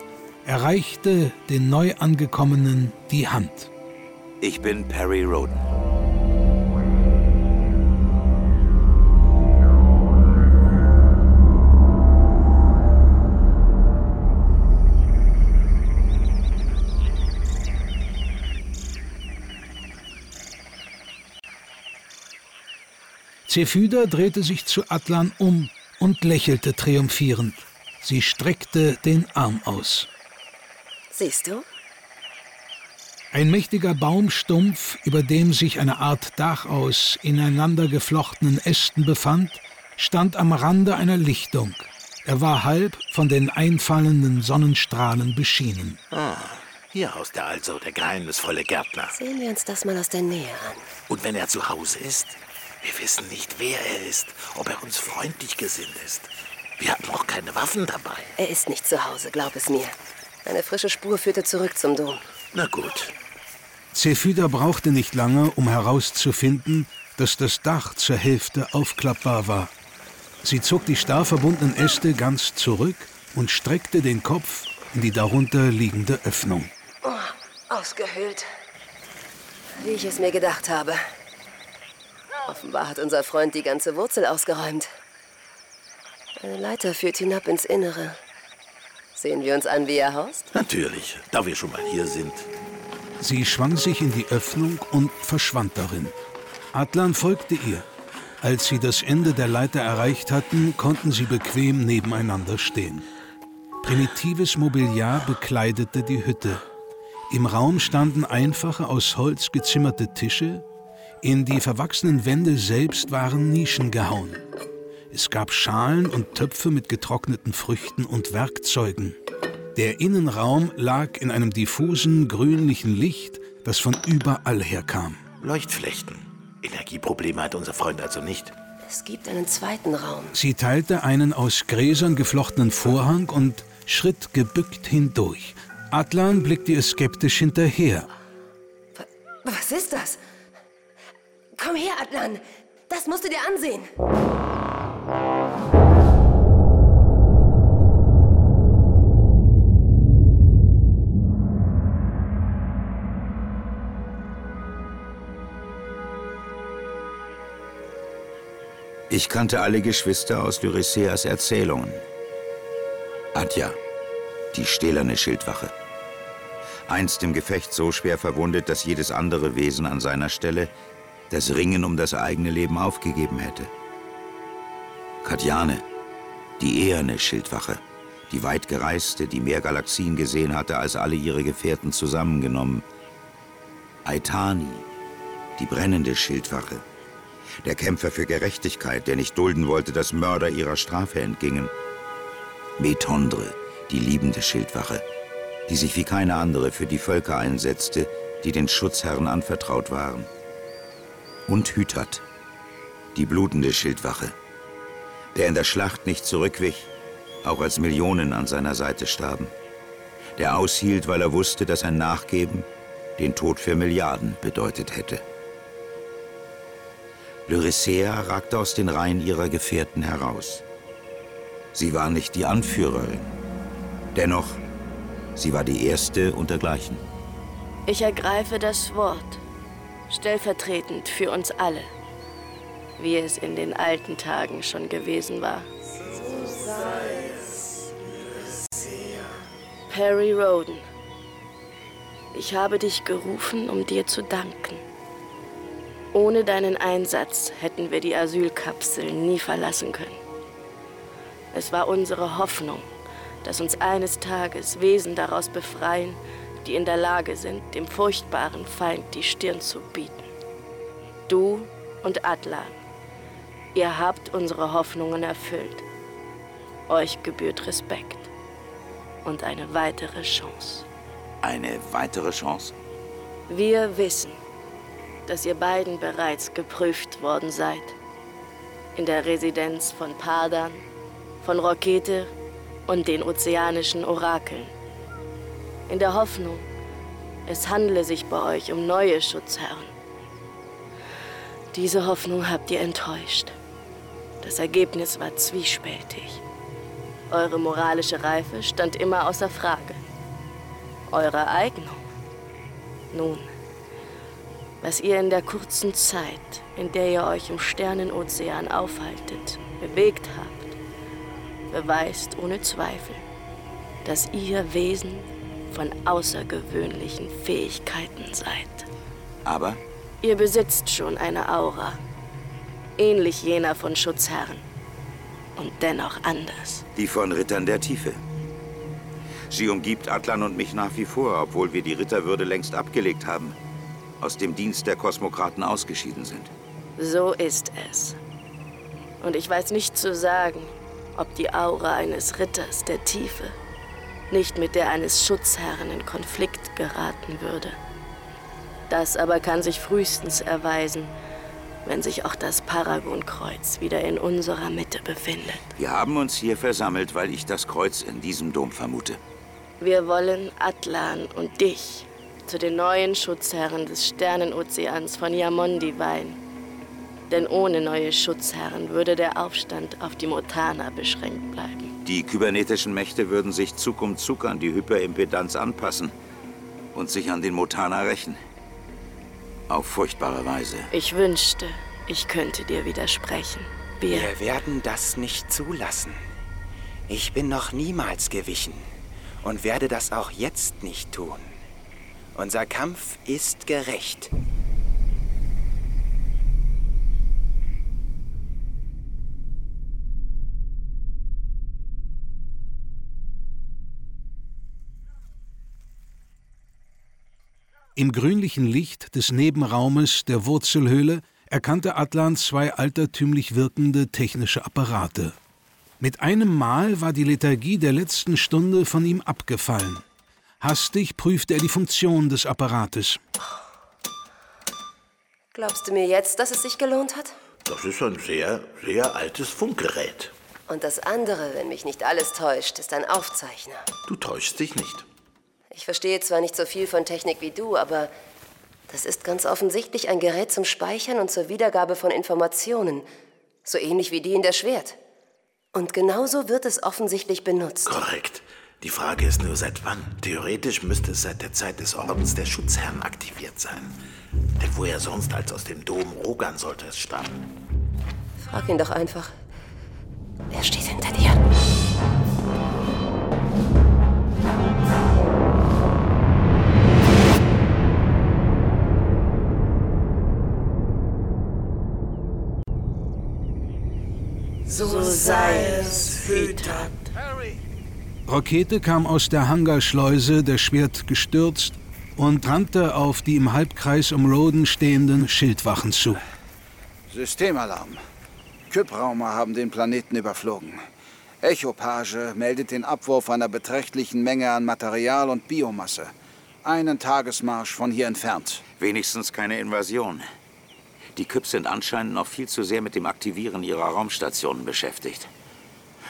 Er reichte den neu angekommenen die Hand. Ich bin Perry Roden. Zephyda drehte sich zu Atlan um und lächelte triumphierend. Sie streckte den Arm aus. Siehst du? Ein mächtiger Baumstumpf, über dem sich eine Art Dach aus ineinander geflochtenen Ästen befand, stand am Rande einer Lichtung. Er war halb von den einfallenden Sonnenstrahlen beschienen. Ah, hier haust er also, der geheimnisvolle Gärtner. Sehen wir uns das mal aus der Nähe an. Und wenn er zu Hause ist? Wir wissen nicht, wer er ist, ob er uns freundlich gesinnt ist. Wir hatten auch keine Waffen dabei. Er ist nicht zu Hause, glaub es mir. Eine frische Spur führte zurück zum Dom. Na gut. Zephyda brauchte nicht lange, um herauszufinden, dass das Dach zur Hälfte aufklappbar war. Sie zog die starr verbundenen Äste ganz zurück und streckte den Kopf in die darunter liegende Öffnung. Oh, ausgehöhlt. Wie ich es mir gedacht habe. Offenbar hat unser Freund die ganze Wurzel ausgeräumt. Eine Leiter führt hinab ins Innere. Sehen wir uns an, wie er haust? Natürlich, da wir schon mal hier sind. Sie schwang sich in die Öffnung und verschwand darin. Adlan folgte ihr. Als sie das Ende der Leiter erreicht hatten, konnten sie bequem nebeneinander stehen. Primitives Mobiliar bekleidete die Hütte. Im Raum standen einfache aus Holz gezimmerte Tische, in die verwachsenen Wände selbst waren Nischen gehauen. Es gab Schalen und Töpfe mit getrockneten Früchten und Werkzeugen. Der Innenraum lag in einem diffusen, grünlichen Licht, das von überall herkam. Leuchtflechten. Energieprobleme hat unser Freund also nicht. Es gibt einen zweiten Raum. Sie teilte einen aus Gräsern geflochtenen Vorhang und schritt gebückt hindurch. Atlan blickte ihr skeptisch hinterher. Was ist das? Komm her, Adnan. Das musst du dir ansehen. Ich kannte alle Geschwister aus Lyriseas Erzählungen. Adja, die stählerne Schildwache. Einst im Gefecht so schwer verwundet, dass jedes andere Wesen an seiner Stelle das Ringen um das eigene Leben aufgegeben hätte. Katjane, die eherne Schildwache, die weitgereiste, die mehr Galaxien gesehen hatte als alle ihre Gefährten zusammengenommen. Aitani, die brennende Schildwache, der Kämpfer für Gerechtigkeit, der nicht dulden wollte, dass Mörder ihrer Strafe entgingen. Metondre, die liebende Schildwache, die sich wie keine andere für die Völker einsetzte, die den Schutzherren anvertraut waren. Und Hütat, die blutende Schildwache, der in der Schlacht nicht zurückwich, auch als Millionen an seiner Seite starben. Der aushielt, weil er wusste, dass ein Nachgeben den Tod für Milliarden bedeutet hätte. Lyricea ragte aus den Reihen ihrer Gefährten heraus. Sie war nicht die Anführerin. Dennoch, sie war die erste untergleichen. Ich ergreife das Wort, stellvertretend für uns alle, wie es in den alten Tagen schon gewesen war. Perry Roden, ich habe dich gerufen, um dir zu danken. Ohne deinen Einsatz hätten wir die Asylkapsel nie verlassen können. Es war unsere Hoffnung, dass uns eines Tages Wesen daraus befreien, die in der Lage sind, dem furchtbaren Feind die Stirn zu bieten. Du und Atlan, ihr habt unsere Hoffnungen erfüllt. Euch gebührt Respekt und eine weitere Chance. Eine weitere Chance? Wir wissen, dass ihr beiden bereits geprüft worden seid. In der Residenz von Padan, von Rokete und den ozeanischen Orakeln. In der Hoffnung, es handle sich bei euch um neue Schutzherren. Diese Hoffnung habt ihr enttäuscht. Das Ergebnis war zwiespältig. Eure moralische Reife stand immer außer Frage. Eure Eignung. Nun, was ihr in der kurzen Zeit, in der ihr euch im Sternenozean aufhaltet, bewegt habt, beweist ohne Zweifel, dass ihr Wesen von außergewöhnlichen Fähigkeiten seid. Aber? Ihr besitzt schon eine Aura, ähnlich jener von Schutzherren und dennoch anders. Die von Rittern der Tiefe. Sie umgibt Atlan und mich nach wie vor, obwohl wir die Ritterwürde längst abgelegt haben, aus dem Dienst der Kosmokraten ausgeschieden sind. So ist es. Und ich weiß nicht zu sagen, ob die Aura eines Ritters der Tiefe nicht mit der eines Schutzherrn in Konflikt geraten würde. Das aber kann sich frühestens erweisen, wenn sich auch das Paragonkreuz wieder in unserer Mitte befindet. Wir haben uns hier versammelt, weil ich das Kreuz in diesem Dom vermute. Wir wollen Atlan und dich zu den neuen Schutzherren des Sternenozeans von Yamondi weihen. Denn ohne neue Schutzherren würde der Aufstand auf die Motana beschränkt bleiben. Die kybernetischen Mächte würden sich Zug um Zug an die Hyperimpedanz anpassen und sich an den Motana rächen. Auf furchtbare Weise. Ich wünschte, ich könnte dir widersprechen. Wir, Wir werden das nicht zulassen. Ich bin noch niemals gewichen und werde das auch jetzt nicht tun. Unser Kampf ist gerecht. Im grünlichen Licht des Nebenraumes der Wurzelhöhle erkannte Atlan zwei altertümlich wirkende technische Apparate. Mit einem Mal war die Lethargie der letzten Stunde von ihm abgefallen. Hastig prüfte er die Funktion des Apparates. Glaubst du mir jetzt, dass es sich gelohnt hat? Das ist ein sehr, sehr altes Funkgerät. Und das andere, wenn mich nicht alles täuscht, ist ein Aufzeichner. Du täuschst dich nicht. Ich verstehe zwar nicht so viel von Technik wie du, aber das ist ganz offensichtlich ein Gerät zum Speichern und zur Wiedergabe von Informationen. So ähnlich wie die in der Schwert. Und genauso wird es offensichtlich benutzt. Korrekt. Die Frage ist nur, seit wann? Theoretisch müsste es seit der Zeit des Ordens der Schutzherren aktiviert sein. Denn woher sonst als aus dem Dom Rogan sollte es stammen? Frag ihn doch einfach. Er steht hinter dir. Es, Hüter. Rakete kam aus der Hangarschleuse, der Schwert gestürzt und rannte auf die im Halbkreis um Roden stehenden Schildwachen zu. Systemalarm. Kypraumer haben den Planeten überflogen. Echopage meldet den Abwurf einer beträchtlichen Menge an Material und Biomasse. Einen Tagesmarsch von hier entfernt. Wenigstens keine Invasion. Die Küps sind anscheinend noch viel zu sehr mit dem Aktivieren ihrer Raumstationen beschäftigt.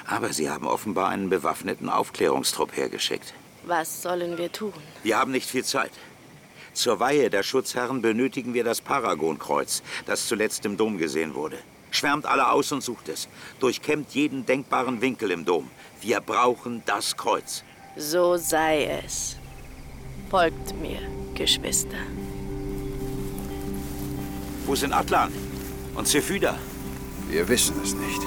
Aber sie haben offenbar einen bewaffneten Aufklärungstrupp hergeschickt. Was sollen wir tun? Wir haben nicht viel Zeit. Zur Weihe der Schutzherren benötigen wir das Paragonkreuz, das zuletzt im Dom gesehen wurde. Schwärmt alle aus und sucht es. Durchkämmt jeden denkbaren Winkel im Dom. Wir brauchen das Kreuz. So sei es. Folgt mir, Geschwister. Wo sind Atlan und Zephyda? Wir wissen es nicht.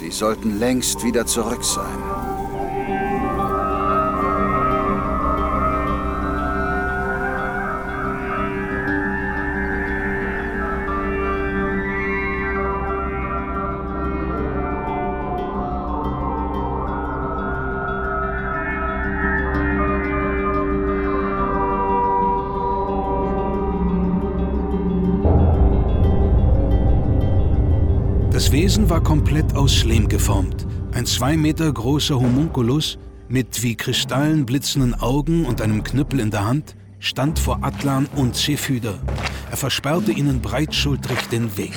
Sie sollten längst wieder zurück sein. Das Wesen war komplett aus Schleim geformt. Ein zwei Meter großer Homunculus mit wie Kristallen blitzenden Augen und einem Knüppel in der Hand stand vor Atlan und Zephyda. Er versperrte ihnen breitschultrig den Weg.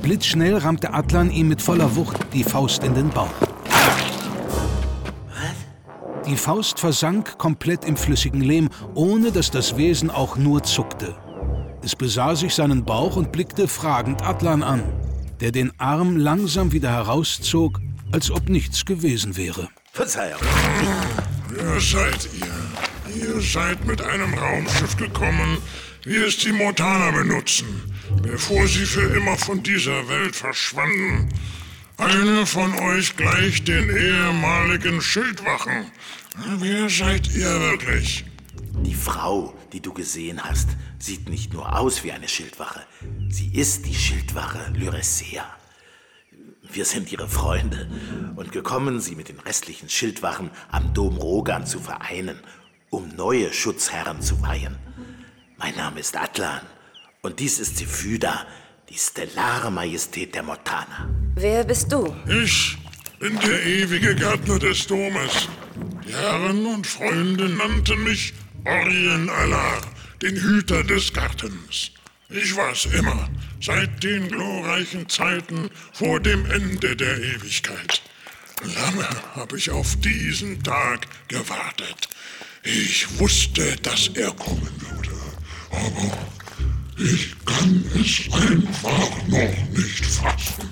Blitzschnell rammte Atlan ihm mit voller Wucht die Faust in den Bauch. Die Faust versank komplett im flüssigen Lehm, ohne dass das Wesen auch nur zuckte. Es besah sich seinen Bauch und blickte fragend Atlan an, der den Arm langsam wieder herauszog, als ob nichts gewesen wäre. Verzeihung. Wer seid ihr? Ihr seid mit einem Raumschiff gekommen, wie es die Mortaner benutzen, bevor sie für immer von dieser Welt verschwanden. Einer von euch gleicht den ehemaligen Schildwachen. Wer seid ihr wirklich? Die Frau, die du gesehen hast, sieht nicht nur aus wie eine Schildwache. Sie ist die Schildwache Lyrissea. Wir sind ihre Freunde und gekommen, sie mit den restlichen Schildwachen am Dom Rogan zu vereinen, um neue Schutzherren zu weihen. Mein Name ist Atlan und dies ist Zephyda, die stellare Majestät der Mortaner. Wer bist du? Ich bin der ewige Gärtner des Domes. Die Herren und Freunde nannten mich Orien Alar, den Hüter des Gartens. Ich war's immer, seit den glorreichen Zeiten vor dem Ende der Ewigkeit. Lange habe ich auf diesen Tag gewartet. Ich wusste, dass er kommen würde. Aber ich kann es einfach noch nicht fassen.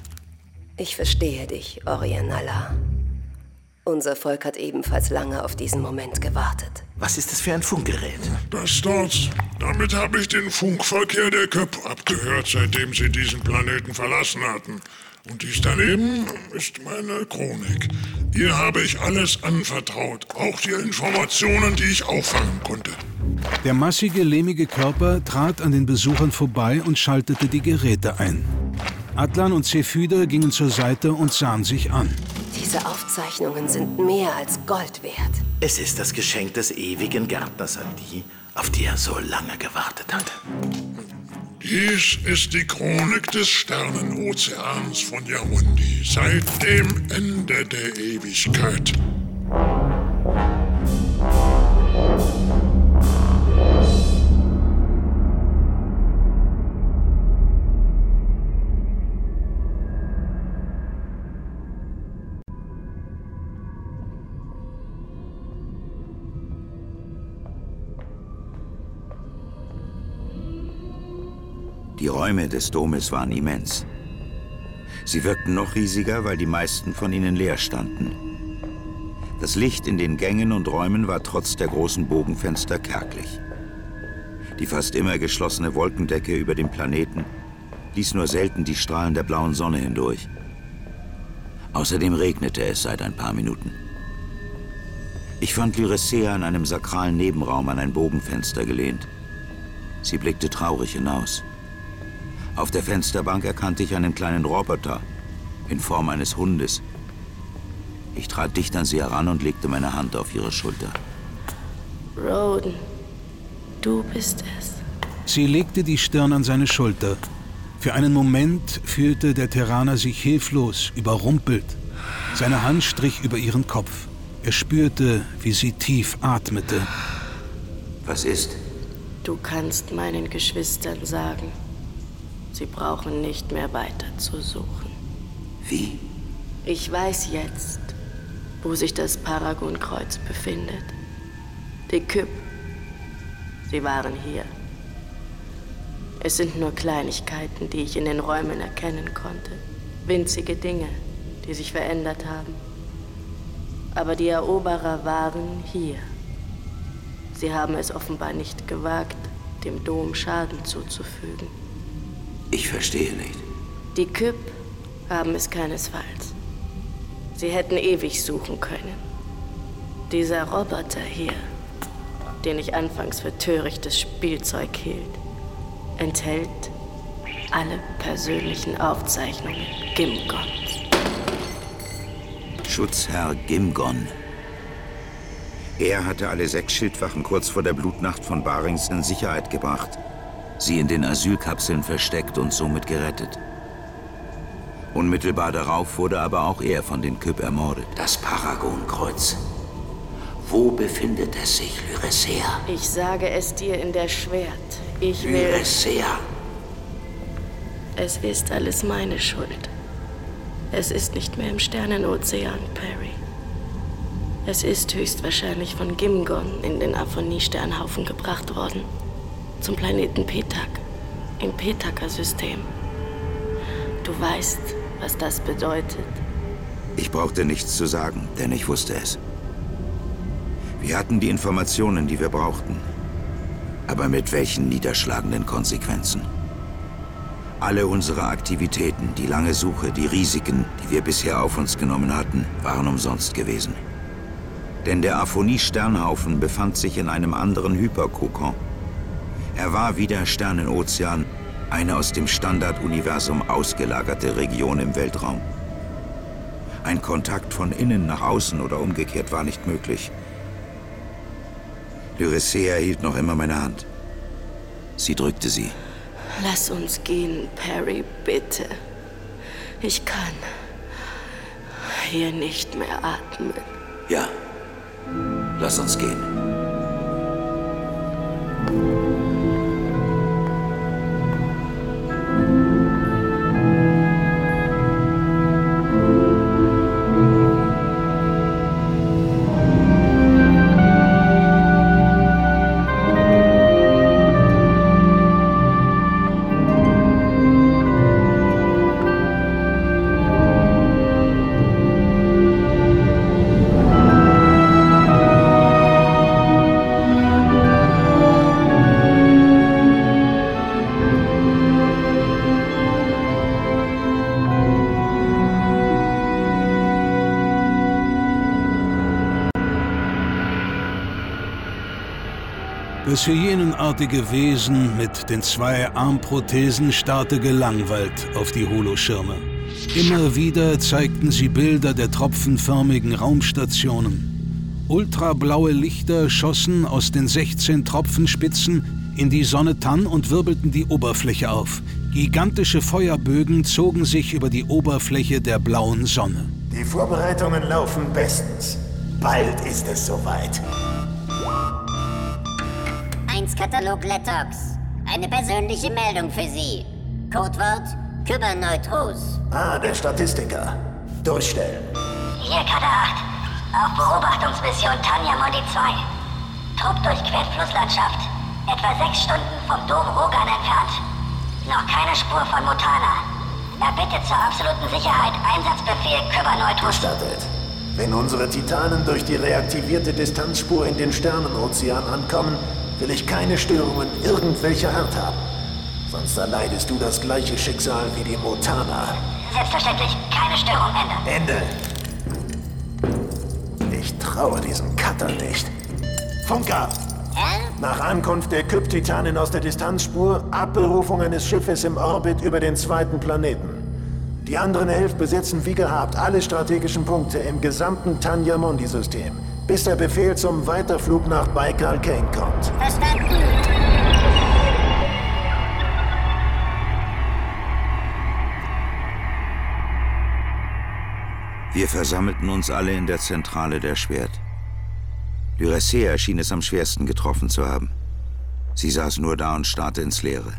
Ich verstehe dich, Orienalla. Unser Volk hat ebenfalls lange auf diesen Moment gewartet. Was ist das für ein Funkgerät? Das dort. Damit habe ich den Funkverkehr der Köp abgehört, seitdem sie diesen Planeten verlassen hatten. Und dies daneben ist meine Chronik. Ihr habe ich alles anvertraut, auch die Informationen, die ich auffangen konnte. Der massige, lehmige Körper trat an den Besuchern vorbei und schaltete die Geräte ein. Atlan und Zephyda gingen zur Seite und sahen sich an. Diese Aufzeichnungen sind mehr als Gold wert. Es ist das Geschenk des ewigen Gärtners an die, auf die er so lange gewartet hat. Dies ist die Chronik des Sternenozeans von Yamundi seit dem Ende der Ewigkeit. Die Räume des Domes waren immens. Sie wirkten noch riesiger, weil die meisten von ihnen leer standen. Das Licht in den Gängen und Räumen war trotz der großen Bogenfenster kärglich. Die fast immer geschlossene Wolkendecke über dem Planeten ließ nur selten die Strahlen der blauen Sonne hindurch. Außerdem regnete es seit ein paar Minuten. Ich fand Lyrissea in einem sakralen Nebenraum an ein Bogenfenster gelehnt. Sie blickte traurig hinaus. Auf der Fensterbank erkannte ich einen kleinen Roboter in Form eines Hundes. Ich trat dicht an sie heran und legte meine Hand auf ihre Schulter. Roden, du bist es. Sie legte die Stirn an seine Schulter. Für einen Moment fühlte der Terraner sich hilflos, überrumpelt. Seine Hand strich über ihren Kopf. Er spürte, wie sie tief atmete. Was ist? Du kannst meinen Geschwistern sagen, sie brauchen nicht mehr weiter zu suchen. Wie? Ich weiß jetzt, wo sich das Paragon-Kreuz befindet. Die Küpp. Sie waren hier. Es sind nur Kleinigkeiten, die ich in den Räumen erkennen konnte. Winzige Dinge, die sich verändert haben. Aber die Eroberer waren hier. Sie haben es offenbar nicht gewagt, dem Dom Schaden zuzufügen. Ich verstehe nicht. Die Küpp haben es keinesfalls. Sie hätten ewig suchen können. Dieser Roboter hier, den ich anfangs für törichtes Spielzeug hielt, enthält alle persönlichen Aufzeichnungen Gimgons. Schutzherr Gimgon. Er hatte alle sechs Schildwachen kurz vor der Blutnacht von Barings in Sicherheit gebracht, sie in den Asylkapseln versteckt und somit gerettet. Unmittelbar darauf wurde aber auch er von den Kyp ermordet. Das Paragon-Kreuz. Wo befindet es sich, Lyrissea? Ich sage es dir in der Schwert. Ich will... Lyrissea. Es ist alles meine Schuld. Es ist nicht mehr im Sternenozean, Perry. Es ist höchstwahrscheinlich von Gimgon in den Aphonie-Sternhaufen gebracht worden. Zum Planeten Petak. Im Petaka-System. Du weißt, was das bedeutet. Ich brauchte nichts zu sagen, denn ich wusste es. Wir hatten die Informationen, die wir brauchten. Aber mit welchen niederschlagenden Konsequenzen? Alle unsere Aktivitäten, die lange Suche, die Risiken, die wir bisher auf uns genommen hatten, waren umsonst gewesen. Denn der Aphonie-Sternhaufen befand sich in einem anderen Hyperkokon. Er war wie der Sternenozean eine aus dem Standarduniversum ausgelagerte Region im Weltraum. Ein Kontakt von innen nach außen oder umgekehrt war nicht möglich. Lyrissea hielt noch immer meine Hand. Sie drückte sie. Lass uns gehen, Perry, bitte. Ich kann hier nicht mehr atmen. Ja, lass uns gehen. Hyänenartige Wesen mit den zwei Armprothesen starrte gelangweilt auf die Holoschirme. Immer wieder zeigten sie Bilder der tropfenförmigen Raumstationen. Ultrablaue Lichter schossen aus den 16 Tropfenspitzen in die Sonne Tann und wirbelten die Oberfläche auf. Gigantische Feuerbögen zogen sich über die Oberfläche der blauen Sonne. Die Vorbereitungen laufen bestens. Bald ist es soweit. 1 Katalog Letox. Eine persönliche Meldung für Sie. Codewort Kyberneutros. Ah, der Statistiker. Durchstellen. Hier Kader 8. Auf Beobachtungsmission Tanja Modi 2. Trupp durchquert Flusslandschaft. Etwa sechs Stunden vom Dom Rogan entfernt. Noch keine Spur von Mutana. Erbitte zur absoluten Sicherheit Einsatzbefehl Kyberneutros. Gestattet. Wenn unsere Titanen durch die reaktivierte Distanzspur in den Sternenozean ankommen, will ich keine Störungen irgendwelcher Art haben. Sonst erleidest du das gleiche Schicksal wie die Motana. Selbstverständlich keine Störung, Ende. Ende. Ich traue diesem Cutter nicht. Funker! Herr? Nach Ankunft der Kyp-Titanin aus der Distanzspur, Abberufung eines Schiffes im Orbit über den zweiten Planeten. Die anderen elf besetzen wie gehabt alle strategischen Punkte im gesamten Tanja-Mondi-System, bis der Befehl zum Weiterflug nach Baikal Kane kommt. Verstanden. Wir versammelten uns alle in der Zentrale der Schwert. Lyressea schien es am schwersten getroffen zu haben. Sie saß nur da und starrte ins Leere.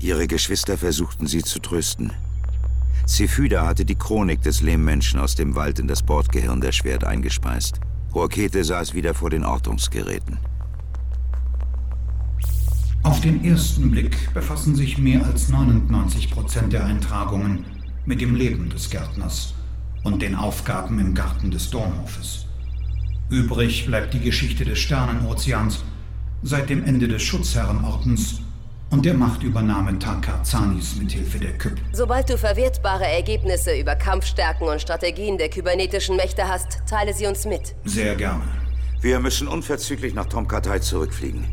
Ihre Geschwister versuchten sie zu trösten. Zephyda hatte die Chronik des Lehmmenschen aus dem Wald in das Bordgehirn der Schwert eingespeist. Horkete saß wieder vor den Ortungsgeräten. Auf den ersten Blick befassen sich mehr als 99 Prozent der Eintragungen mit dem Leben des Gärtners und den Aufgaben im Garten des Dornhofes. Übrig bleibt die Geschichte des Sternenozeans seit dem Ende des Schutzherrenordens und der Machtübernahme Tarkazanis mit Hilfe der Kyp. Sobald du verwertbare Ergebnisse über Kampfstärken und Strategien der kybernetischen Mächte hast, teile sie uns mit. Sehr gerne. Wir müssen unverzüglich nach Tomkatai zurückfliegen.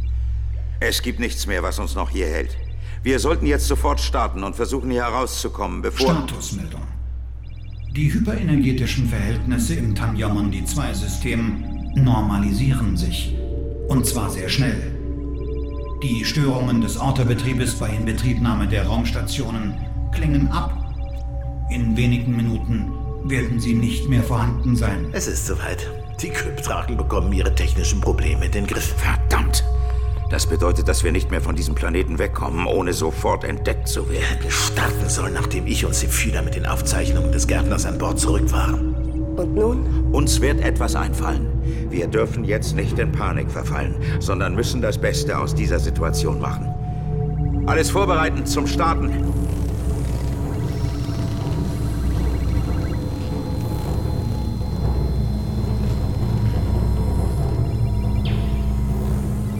Es gibt nichts mehr, was uns noch hier hält. Wir sollten jetzt sofort starten und versuchen, hier herauszukommen, bevor... Statusmeldung. Die hyperenergetischen Verhältnisse im Tanyamondi-2-System normalisieren sich. Und zwar sehr schnell. Die Störungen des Orterbetriebes bei Inbetriebnahme der Raumstationen klingen ab. In wenigen Minuten werden sie nicht mehr vorhanden sein. Es ist soweit. Die Kryptraken bekommen ihre technischen Probleme in den Griff. Verdammt! Das bedeutet, dass wir nicht mehr von diesem Planeten wegkommen, ohne sofort entdeckt zu werden. Wir hätten starten sollen, nachdem ich und Sephyda mit den Aufzeichnungen des Gärtners an Bord zurück waren. Und nun? Uns wird etwas einfallen. Wir dürfen jetzt nicht in Panik verfallen, sondern müssen das Beste aus dieser Situation machen. Alles vorbereiten zum Starten.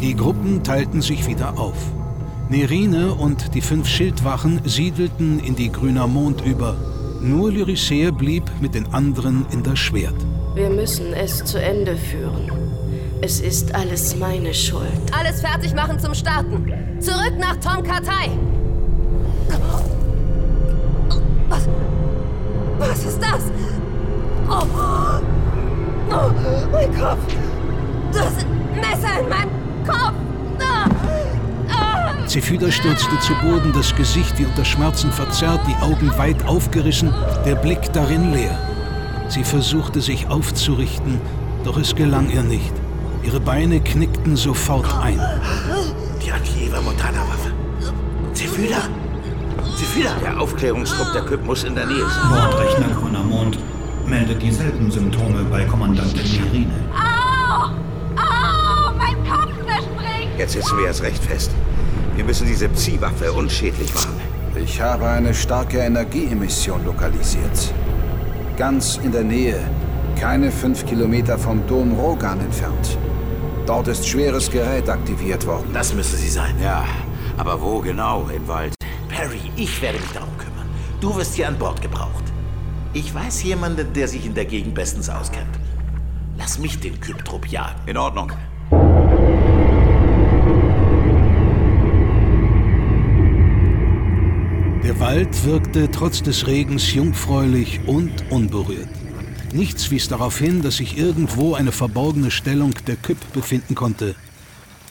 Die Gruppen teilten sich wieder auf. Nerine und die fünf Schildwachen siedelten in die Grüner Mond über. Nur Lyricea blieb mit den anderen in das Schwert. Wir müssen es zu Ende führen. Es ist alles meine Schuld. Alles fertig machen zum Starten. Zurück nach Tom Katai. Was? Was ist das? Oh, oh mein Kopf. Das Messer in meinem Kopf. Zephyda stürzte zu Boden, das Gesicht wie unter Schmerzen verzerrt, die Augen weit aufgerissen, der Blick darin leer. Sie versuchte sich aufzurichten, doch es gelang ihr nicht. Ihre Beine knickten sofort ein. Die Akiva Montana-Waffe. Zephyda! Zephyda! Der Aufklärungstrupp der Küpp muss in der Nähe sein. Bordrechner Grüner Mond meldet dieselben Symptome bei Kommandantin Irine. Au! Au! Mein Kopf zerspringt! Jetzt sitzen wir erst recht fest. Wir müssen diese Psi-Waffe unschädlich machen. Ich habe eine starke Energieemission lokalisiert. Ganz in der Nähe, keine fünf Kilometer vom Dom Rogan entfernt. Dort ist schweres Gerät aktiviert worden. Das müsse sie sein. Ja, aber wo genau im Wald? Perry, ich werde mich darum kümmern. Du wirst hier an Bord gebraucht. Ich weiß jemanden, der sich in der Gegend bestens auskennt. Lass mich den Kyptrupp jagen. In Ordnung. Wald wirkte trotz des Regens jungfräulich und unberührt. Nichts wies darauf hin, dass sich irgendwo eine verborgene Stellung der Küpp befinden konnte.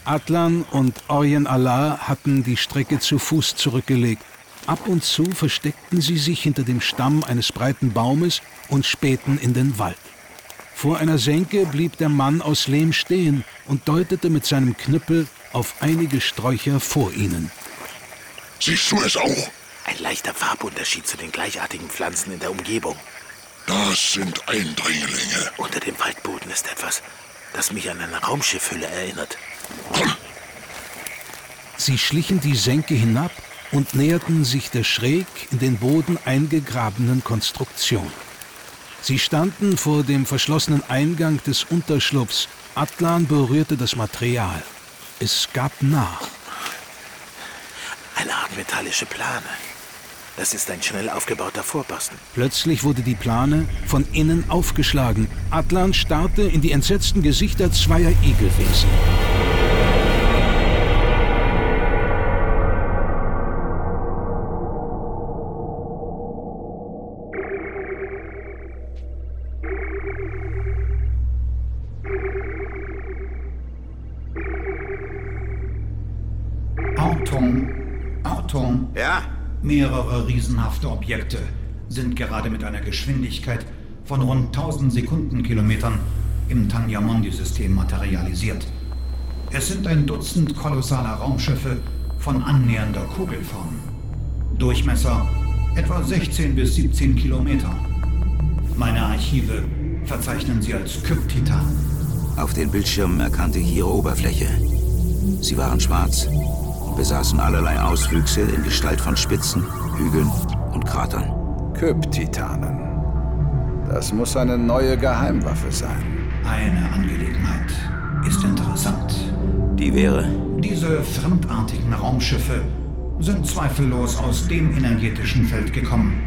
Atlan und Orien Allah hatten die Strecke zu Fuß zurückgelegt. Ab und zu versteckten sie sich hinter dem Stamm eines breiten Baumes und spähten in den Wald. Vor einer Senke blieb der Mann aus Lehm stehen und deutete mit seinem Knüppel auf einige Sträucher vor ihnen. Siehst du es auch? Ein leichter Farbunterschied zu den gleichartigen Pflanzen in der Umgebung. Das sind Eindringlinge. Unter dem Waldboden ist etwas, das mich an eine Raumschiffhülle erinnert. Komm, Sie schlichen die Senke hinab und näherten sich der schräg in den Boden eingegrabenen Konstruktion. Sie standen vor dem verschlossenen Eingang des Unterschlupfs. Atlan berührte das Material. Es gab nach. Eine Art metallische Plane. Das ist ein schnell aufgebauter Vorposten. Plötzlich wurde die Plane von innen aufgeschlagen. Atlan starrte in die entsetzten Gesichter zweier Igelwesen. Mehrere riesenhafte Objekte sind gerade mit einer Geschwindigkeit von rund 1000 Sekundenkilometern im Tanyamondi-System materialisiert. Es sind ein Dutzend kolossaler Raumschiffe von annähernder Kugelform. Durchmesser etwa 16 bis 17 Kilometer. Meine Archive verzeichnen sie als Kyptitan. Auf den Bildschirmen erkannte ich ihre Oberfläche. Sie waren schwarz besaßen allerlei Auswüchse in Gestalt von Spitzen, Hügeln und Kratern. Kyptitanen. Das muss eine neue Geheimwaffe sein. Eine Angelegenheit ist interessant. Die wäre? Diese fremdartigen Raumschiffe sind zweifellos aus dem energetischen Feld gekommen,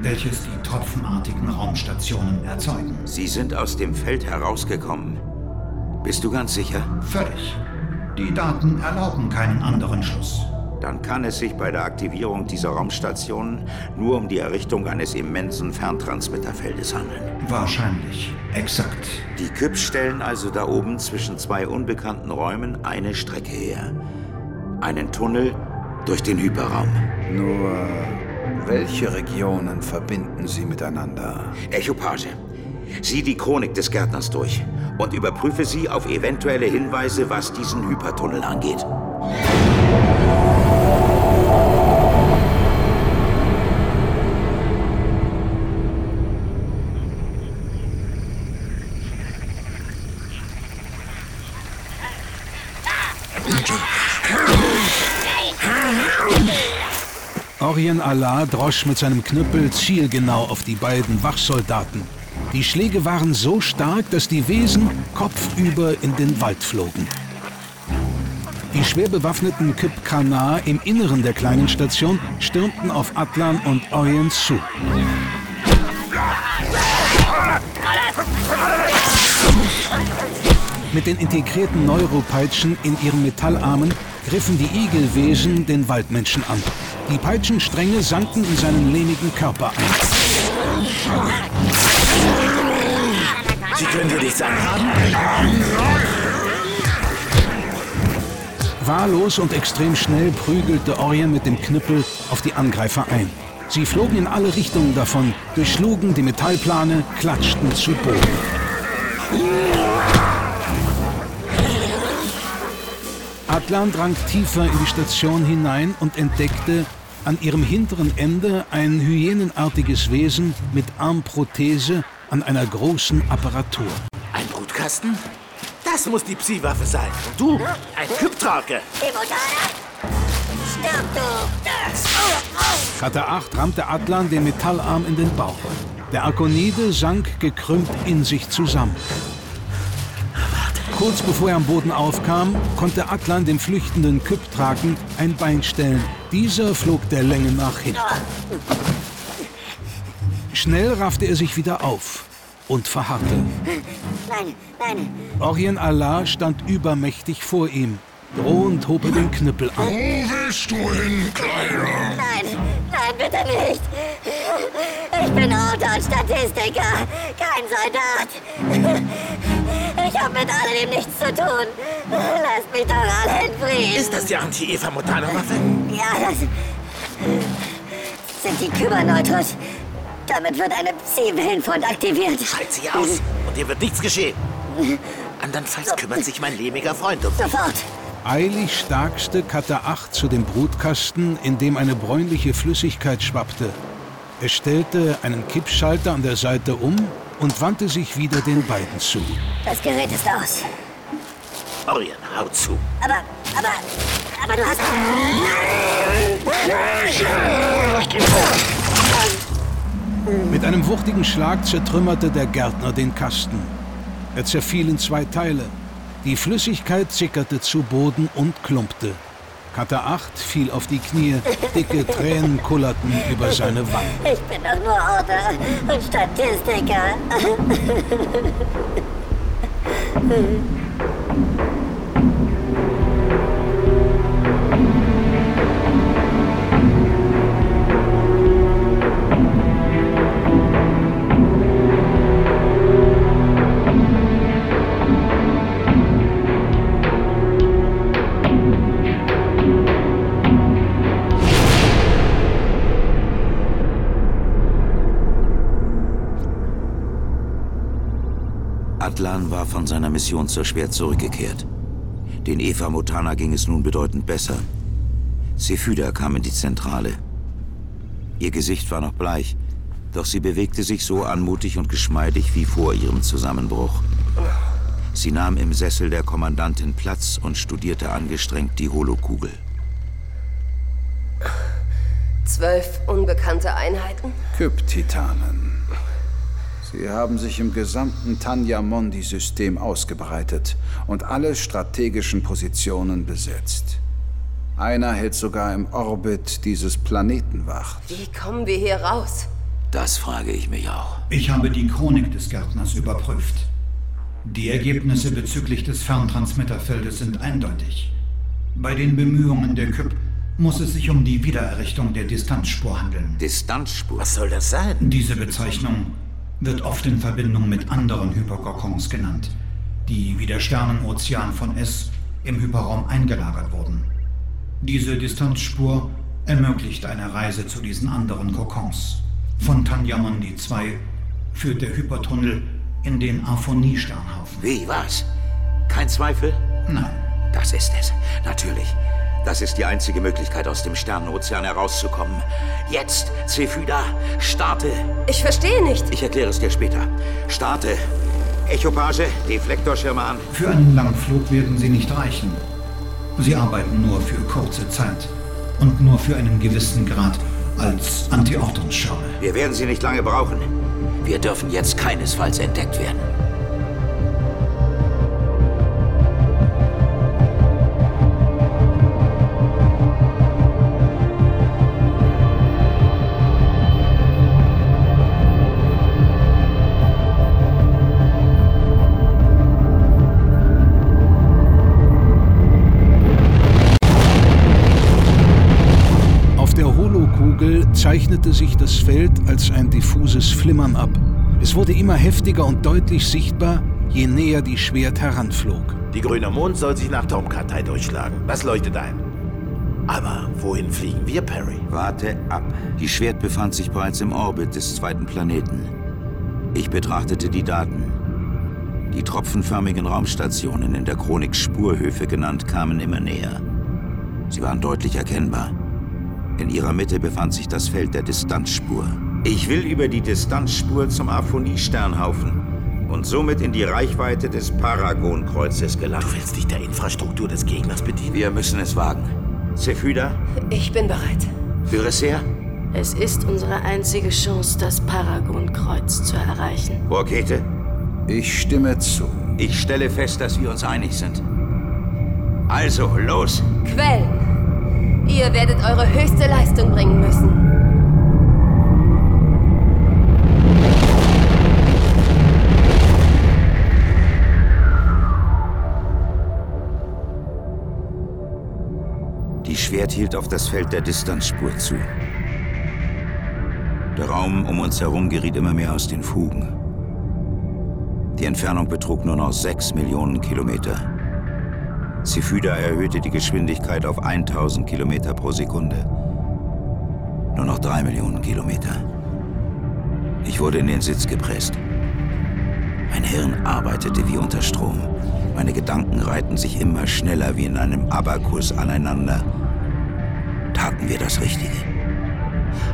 welches die tropfenartigen Raumstationen erzeugen. Sie sind aus dem Feld herausgekommen. Bist du ganz sicher? Völlig. Die Daten erlauben keinen anderen Schluss. Dann kann es sich bei der Aktivierung dieser Raumstationen nur um die Errichtung eines immensen Ferntransmitterfeldes handeln. Wahrscheinlich. Exakt. Die Kyps stellen also da oben zwischen zwei unbekannten Räumen eine Strecke her. Einen Tunnel durch den Hyperraum. Nur welche Regionen verbinden sie miteinander? Echopage. Sieh die Chronik des Gärtners durch und überprüfe sie auf eventuelle Hinweise, was diesen Hypertunnel angeht. Orien Allah drosch mit seinem Knüppel zielgenau auf die beiden Wachsoldaten. Die Schläge waren so stark, dass die Wesen kopfüber in den Wald flogen. Die schwer bewaffneten Kyp-Kana im Inneren der kleinen Station stürmten auf Atlan und Orien zu. Mit den integrierten Neuropeitschen in ihren Metallarmen griffen die Igelwesen den Waldmenschen an. Die Peitschenstränge sanken in seinen lehmigen Körper ein. Sie können dir nichts anhaben? Wahllos und extrem schnell prügelte Orien mit dem Knüppel auf die Angreifer ein. Sie flogen in alle Richtungen davon, durchschlugen die Metallplane, klatschten zu Boden. Atlan drang tiefer in die Station hinein und entdeckte an ihrem hinteren Ende ein hyänenartiges Wesen mit Armprothese an einer großen Apparatur. Ein Brutkasten? Das muss die Psi-Waffe sein. Und du, ein Kyptrake. Stirb du! Kata 8 rammte Atlan den Metallarm in den Bauch. Der Arkonide sank gekrümmt in sich zusammen. Kurz bevor er am Boden aufkam, konnte Atlan dem flüchtenden Kyptraken ein Bein stellen. Dieser flog der Länge nach hinten. Schnell raffte er sich wieder auf und verharrte. Nein, nein. Orien Allah stand übermächtig vor ihm. Drohend hob er den Knüppel an. Wo willst du hin, Kleiner? Nein, nein, bitte nicht. Ich bin Orte und Statistiker, kein Soldat. Ich habe mit alledem nichts zu tun. Lasst mich doch alle in Frieden. Ist das die Anti-Eva-Mutano-Waffe? Ja, das sind die Kyberneutros. Damit wird eine Psi-Wellenfront aktiviert. Schalt sie aus und dir wird nichts geschehen. Andernfalls kümmert sich mein lehmiger Freund um. Sofort. Eilig starkste Kata 8 zu dem Brutkasten, in dem eine bräunliche Flüssigkeit schwappte. Er stellte einen Kippschalter an der Seite um und wandte sich wieder den beiden zu. Das Gerät ist aus. Orien, hau zu. Aber, aber, aber du hast... Mit einem wuchtigen Schlag zertrümmerte der Gärtner den Kasten. Er zerfiel in zwei Teile. Die Flüssigkeit sickerte zu Boden und klumpte. Kata 8 fiel auf die Knie, dicke Tränen kullerten über seine Wangen. Ich bin doch nur Orte und Statistiker. von seiner Mission zur Schwert zurückgekehrt. Den Eva Mutana ging es nun bedeutend besser. Sephyda kam in die Zentrale. Ihr Gesicht war noch bleich, doch sie bewegte sich so anmutig und geschmeidig wie vor ihrem Zusammenbruch. Sie nahm im Sessel der Kommandantin Platz und studierte angestrengt die Holokugel. Zwölf unbekannte Einheiten? Kyp-Titanen. Sie haben sich im gesamten Tanya-Mondi-System ausgebreitet und alle strategischen Positionen besetzt. Einer hält sogar im Orbit dieses Planeten Wacht. Wie kommen wir hier raus? Das frage ich mich auch. Ich habe die Chronik des Gärtners überprüft. Die Ergebnisse bezüglich des Ferntransmitterfeldes sind eindeutig. Bei den Bemühungen der KÜP muss es sich um die Wiedererrichtung der Distanzspur handeln. Distanzspur? Was soll das sein? Diese Bezeichnung wird oft in Verbindung mit anderen Hyperkokons genannt, die wie der Sternenozean von S im Hyperraum eingelagert wurden. Diese Distanzspur ermöglicht eine Reise zu diesen anderen Kokons. Von Tanyamundi 2 führt der Hypertunnel in den Aphonie-Sternhaufen. Wie, was? Kein Zweifel? Nein. Das ist es. Natürlich. Das ist die einzige Möglichkeit, aus dem Sternenozean herauszukommen. Jetzt, Zephyda, starte. Ich verstehe nicht. Ich erkläre es dir später. Starte. Echopage, Deflektorschirme an. Für einen Langflug werden sie nicht reichen. Sie arbeiten nur für kurze Zeit und nur für einen gewissen Grad als Antiortungsschirme. Wir werden sie nicht lange brauchen. Wir dürfen jetzt keinesfalls entdeckt werden. Zeichnete sich das Feld als ein diffuses Flimmern ab. Es wurde immer heftiger und deutlich sichtbar, je näher die Schwert heranflog. Die grüne Mond soll sich nach Tomkartei durchschlagen. Das leuchtet ein. Aber wohin fliegen wir, Perry? Warte ab. Die Schwert befand sich bereits im Orbit des zweiten Planeten. Ich betrachtete die Daten. Die tropfenförmigen Raumstationen, in der Chronik Spurhöfe genannt, kamen immer näher. Sie waren deutlich erkennbar. In ihrer Mitte befand sich das Feld der Distanzspur. Ich will über die Distanzspur zum Aphonie-Sternhaufen und somit in die Reichweite des Paragon-Kreuzes gelangen. Du willst dich der Infrastruktur des Gegners bedienen? Wir müssen es wagen. Zephyda? Ich bin bereit. Lyrisea? Es ist unsere einzige Chance, das Paragon-Kreuz zu erreichen. Rokete? Ich stimme zu. Ich stelle fest, dass wir uns einig sind. Also, los! Quellen. Ihr werdet eure höchste Leistung bringen müssen. Die Schwert hielt auf das Feld der Distanzspur zu. Der Raum um uns herum geriet immer mehr aus den Fugen. Die Entfernung betrug nur noch sechs Millionen Kilometer. Zephyda erhöhte die Geschwindigkeit auf 1000 Kilometer pro Sekunde. Nur noch drei Millionen Kilometer. Ich wurde in den Sitz gepresst. Mein Hirn arbeitete wie unter Strom. Meine Gedanken reihten sich immer schneller wie in einem Abakus aneinander. Taten wir das Richtige?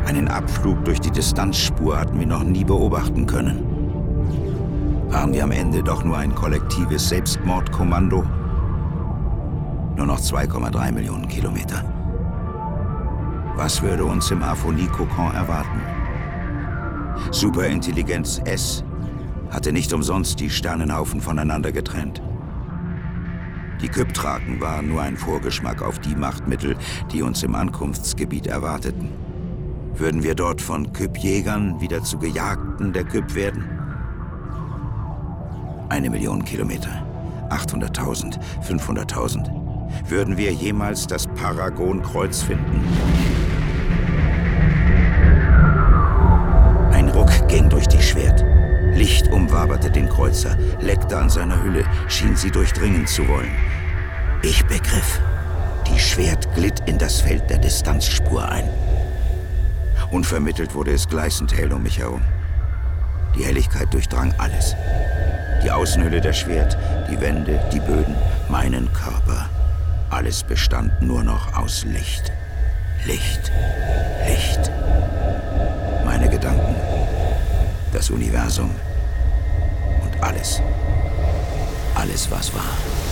Einen Abflug durch die Distanzspur hatten wir noch nie beobachten können. Waren wir am Ende doch nur ein kollektives Selbstmordkommando? Nur noch 2,3 Millionen Kilometer. Was würde uns im Aphonie-Kokon erwarten? Superintelligenz S hatte nicht umsonst die Sternenhaufen voneinander getrennt. Die Kyptraken waren nur ein Vorgeschmack auf die Machtmittel, die uns im Ankunftsgebiet erwarteten. Würden wir dort von Kyp-Jägern wieder zu Gejagten der Kyp werden? Eine Million Kilometer. 800.000, 500.000 würden wir jemals das Paragon-Kreuz finden. Ein Ruck ging durch die Schwert. Licht umwaberte den Kreuzer, leckte an seiner Hülle, schien sie durchdringen zu wollen. Ich begriff. Die Schwert glitt in das Feld der Distanzspur ein. Unvermittelt wurde es gleißend hell um mich herum. Die Helligkeit durchdrang alles. Die Außenhülle der Schwert, die Wände, die Böden, meinen Körper. Alles bestand nur noch aus Licht. Licht. Licht. Meine Gedanken. Das Universum. Und alles. Alles, was war.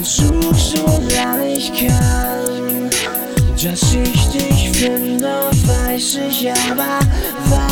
und such, solange ich kann. Dass ich dich finde, weiß ich aber, weiß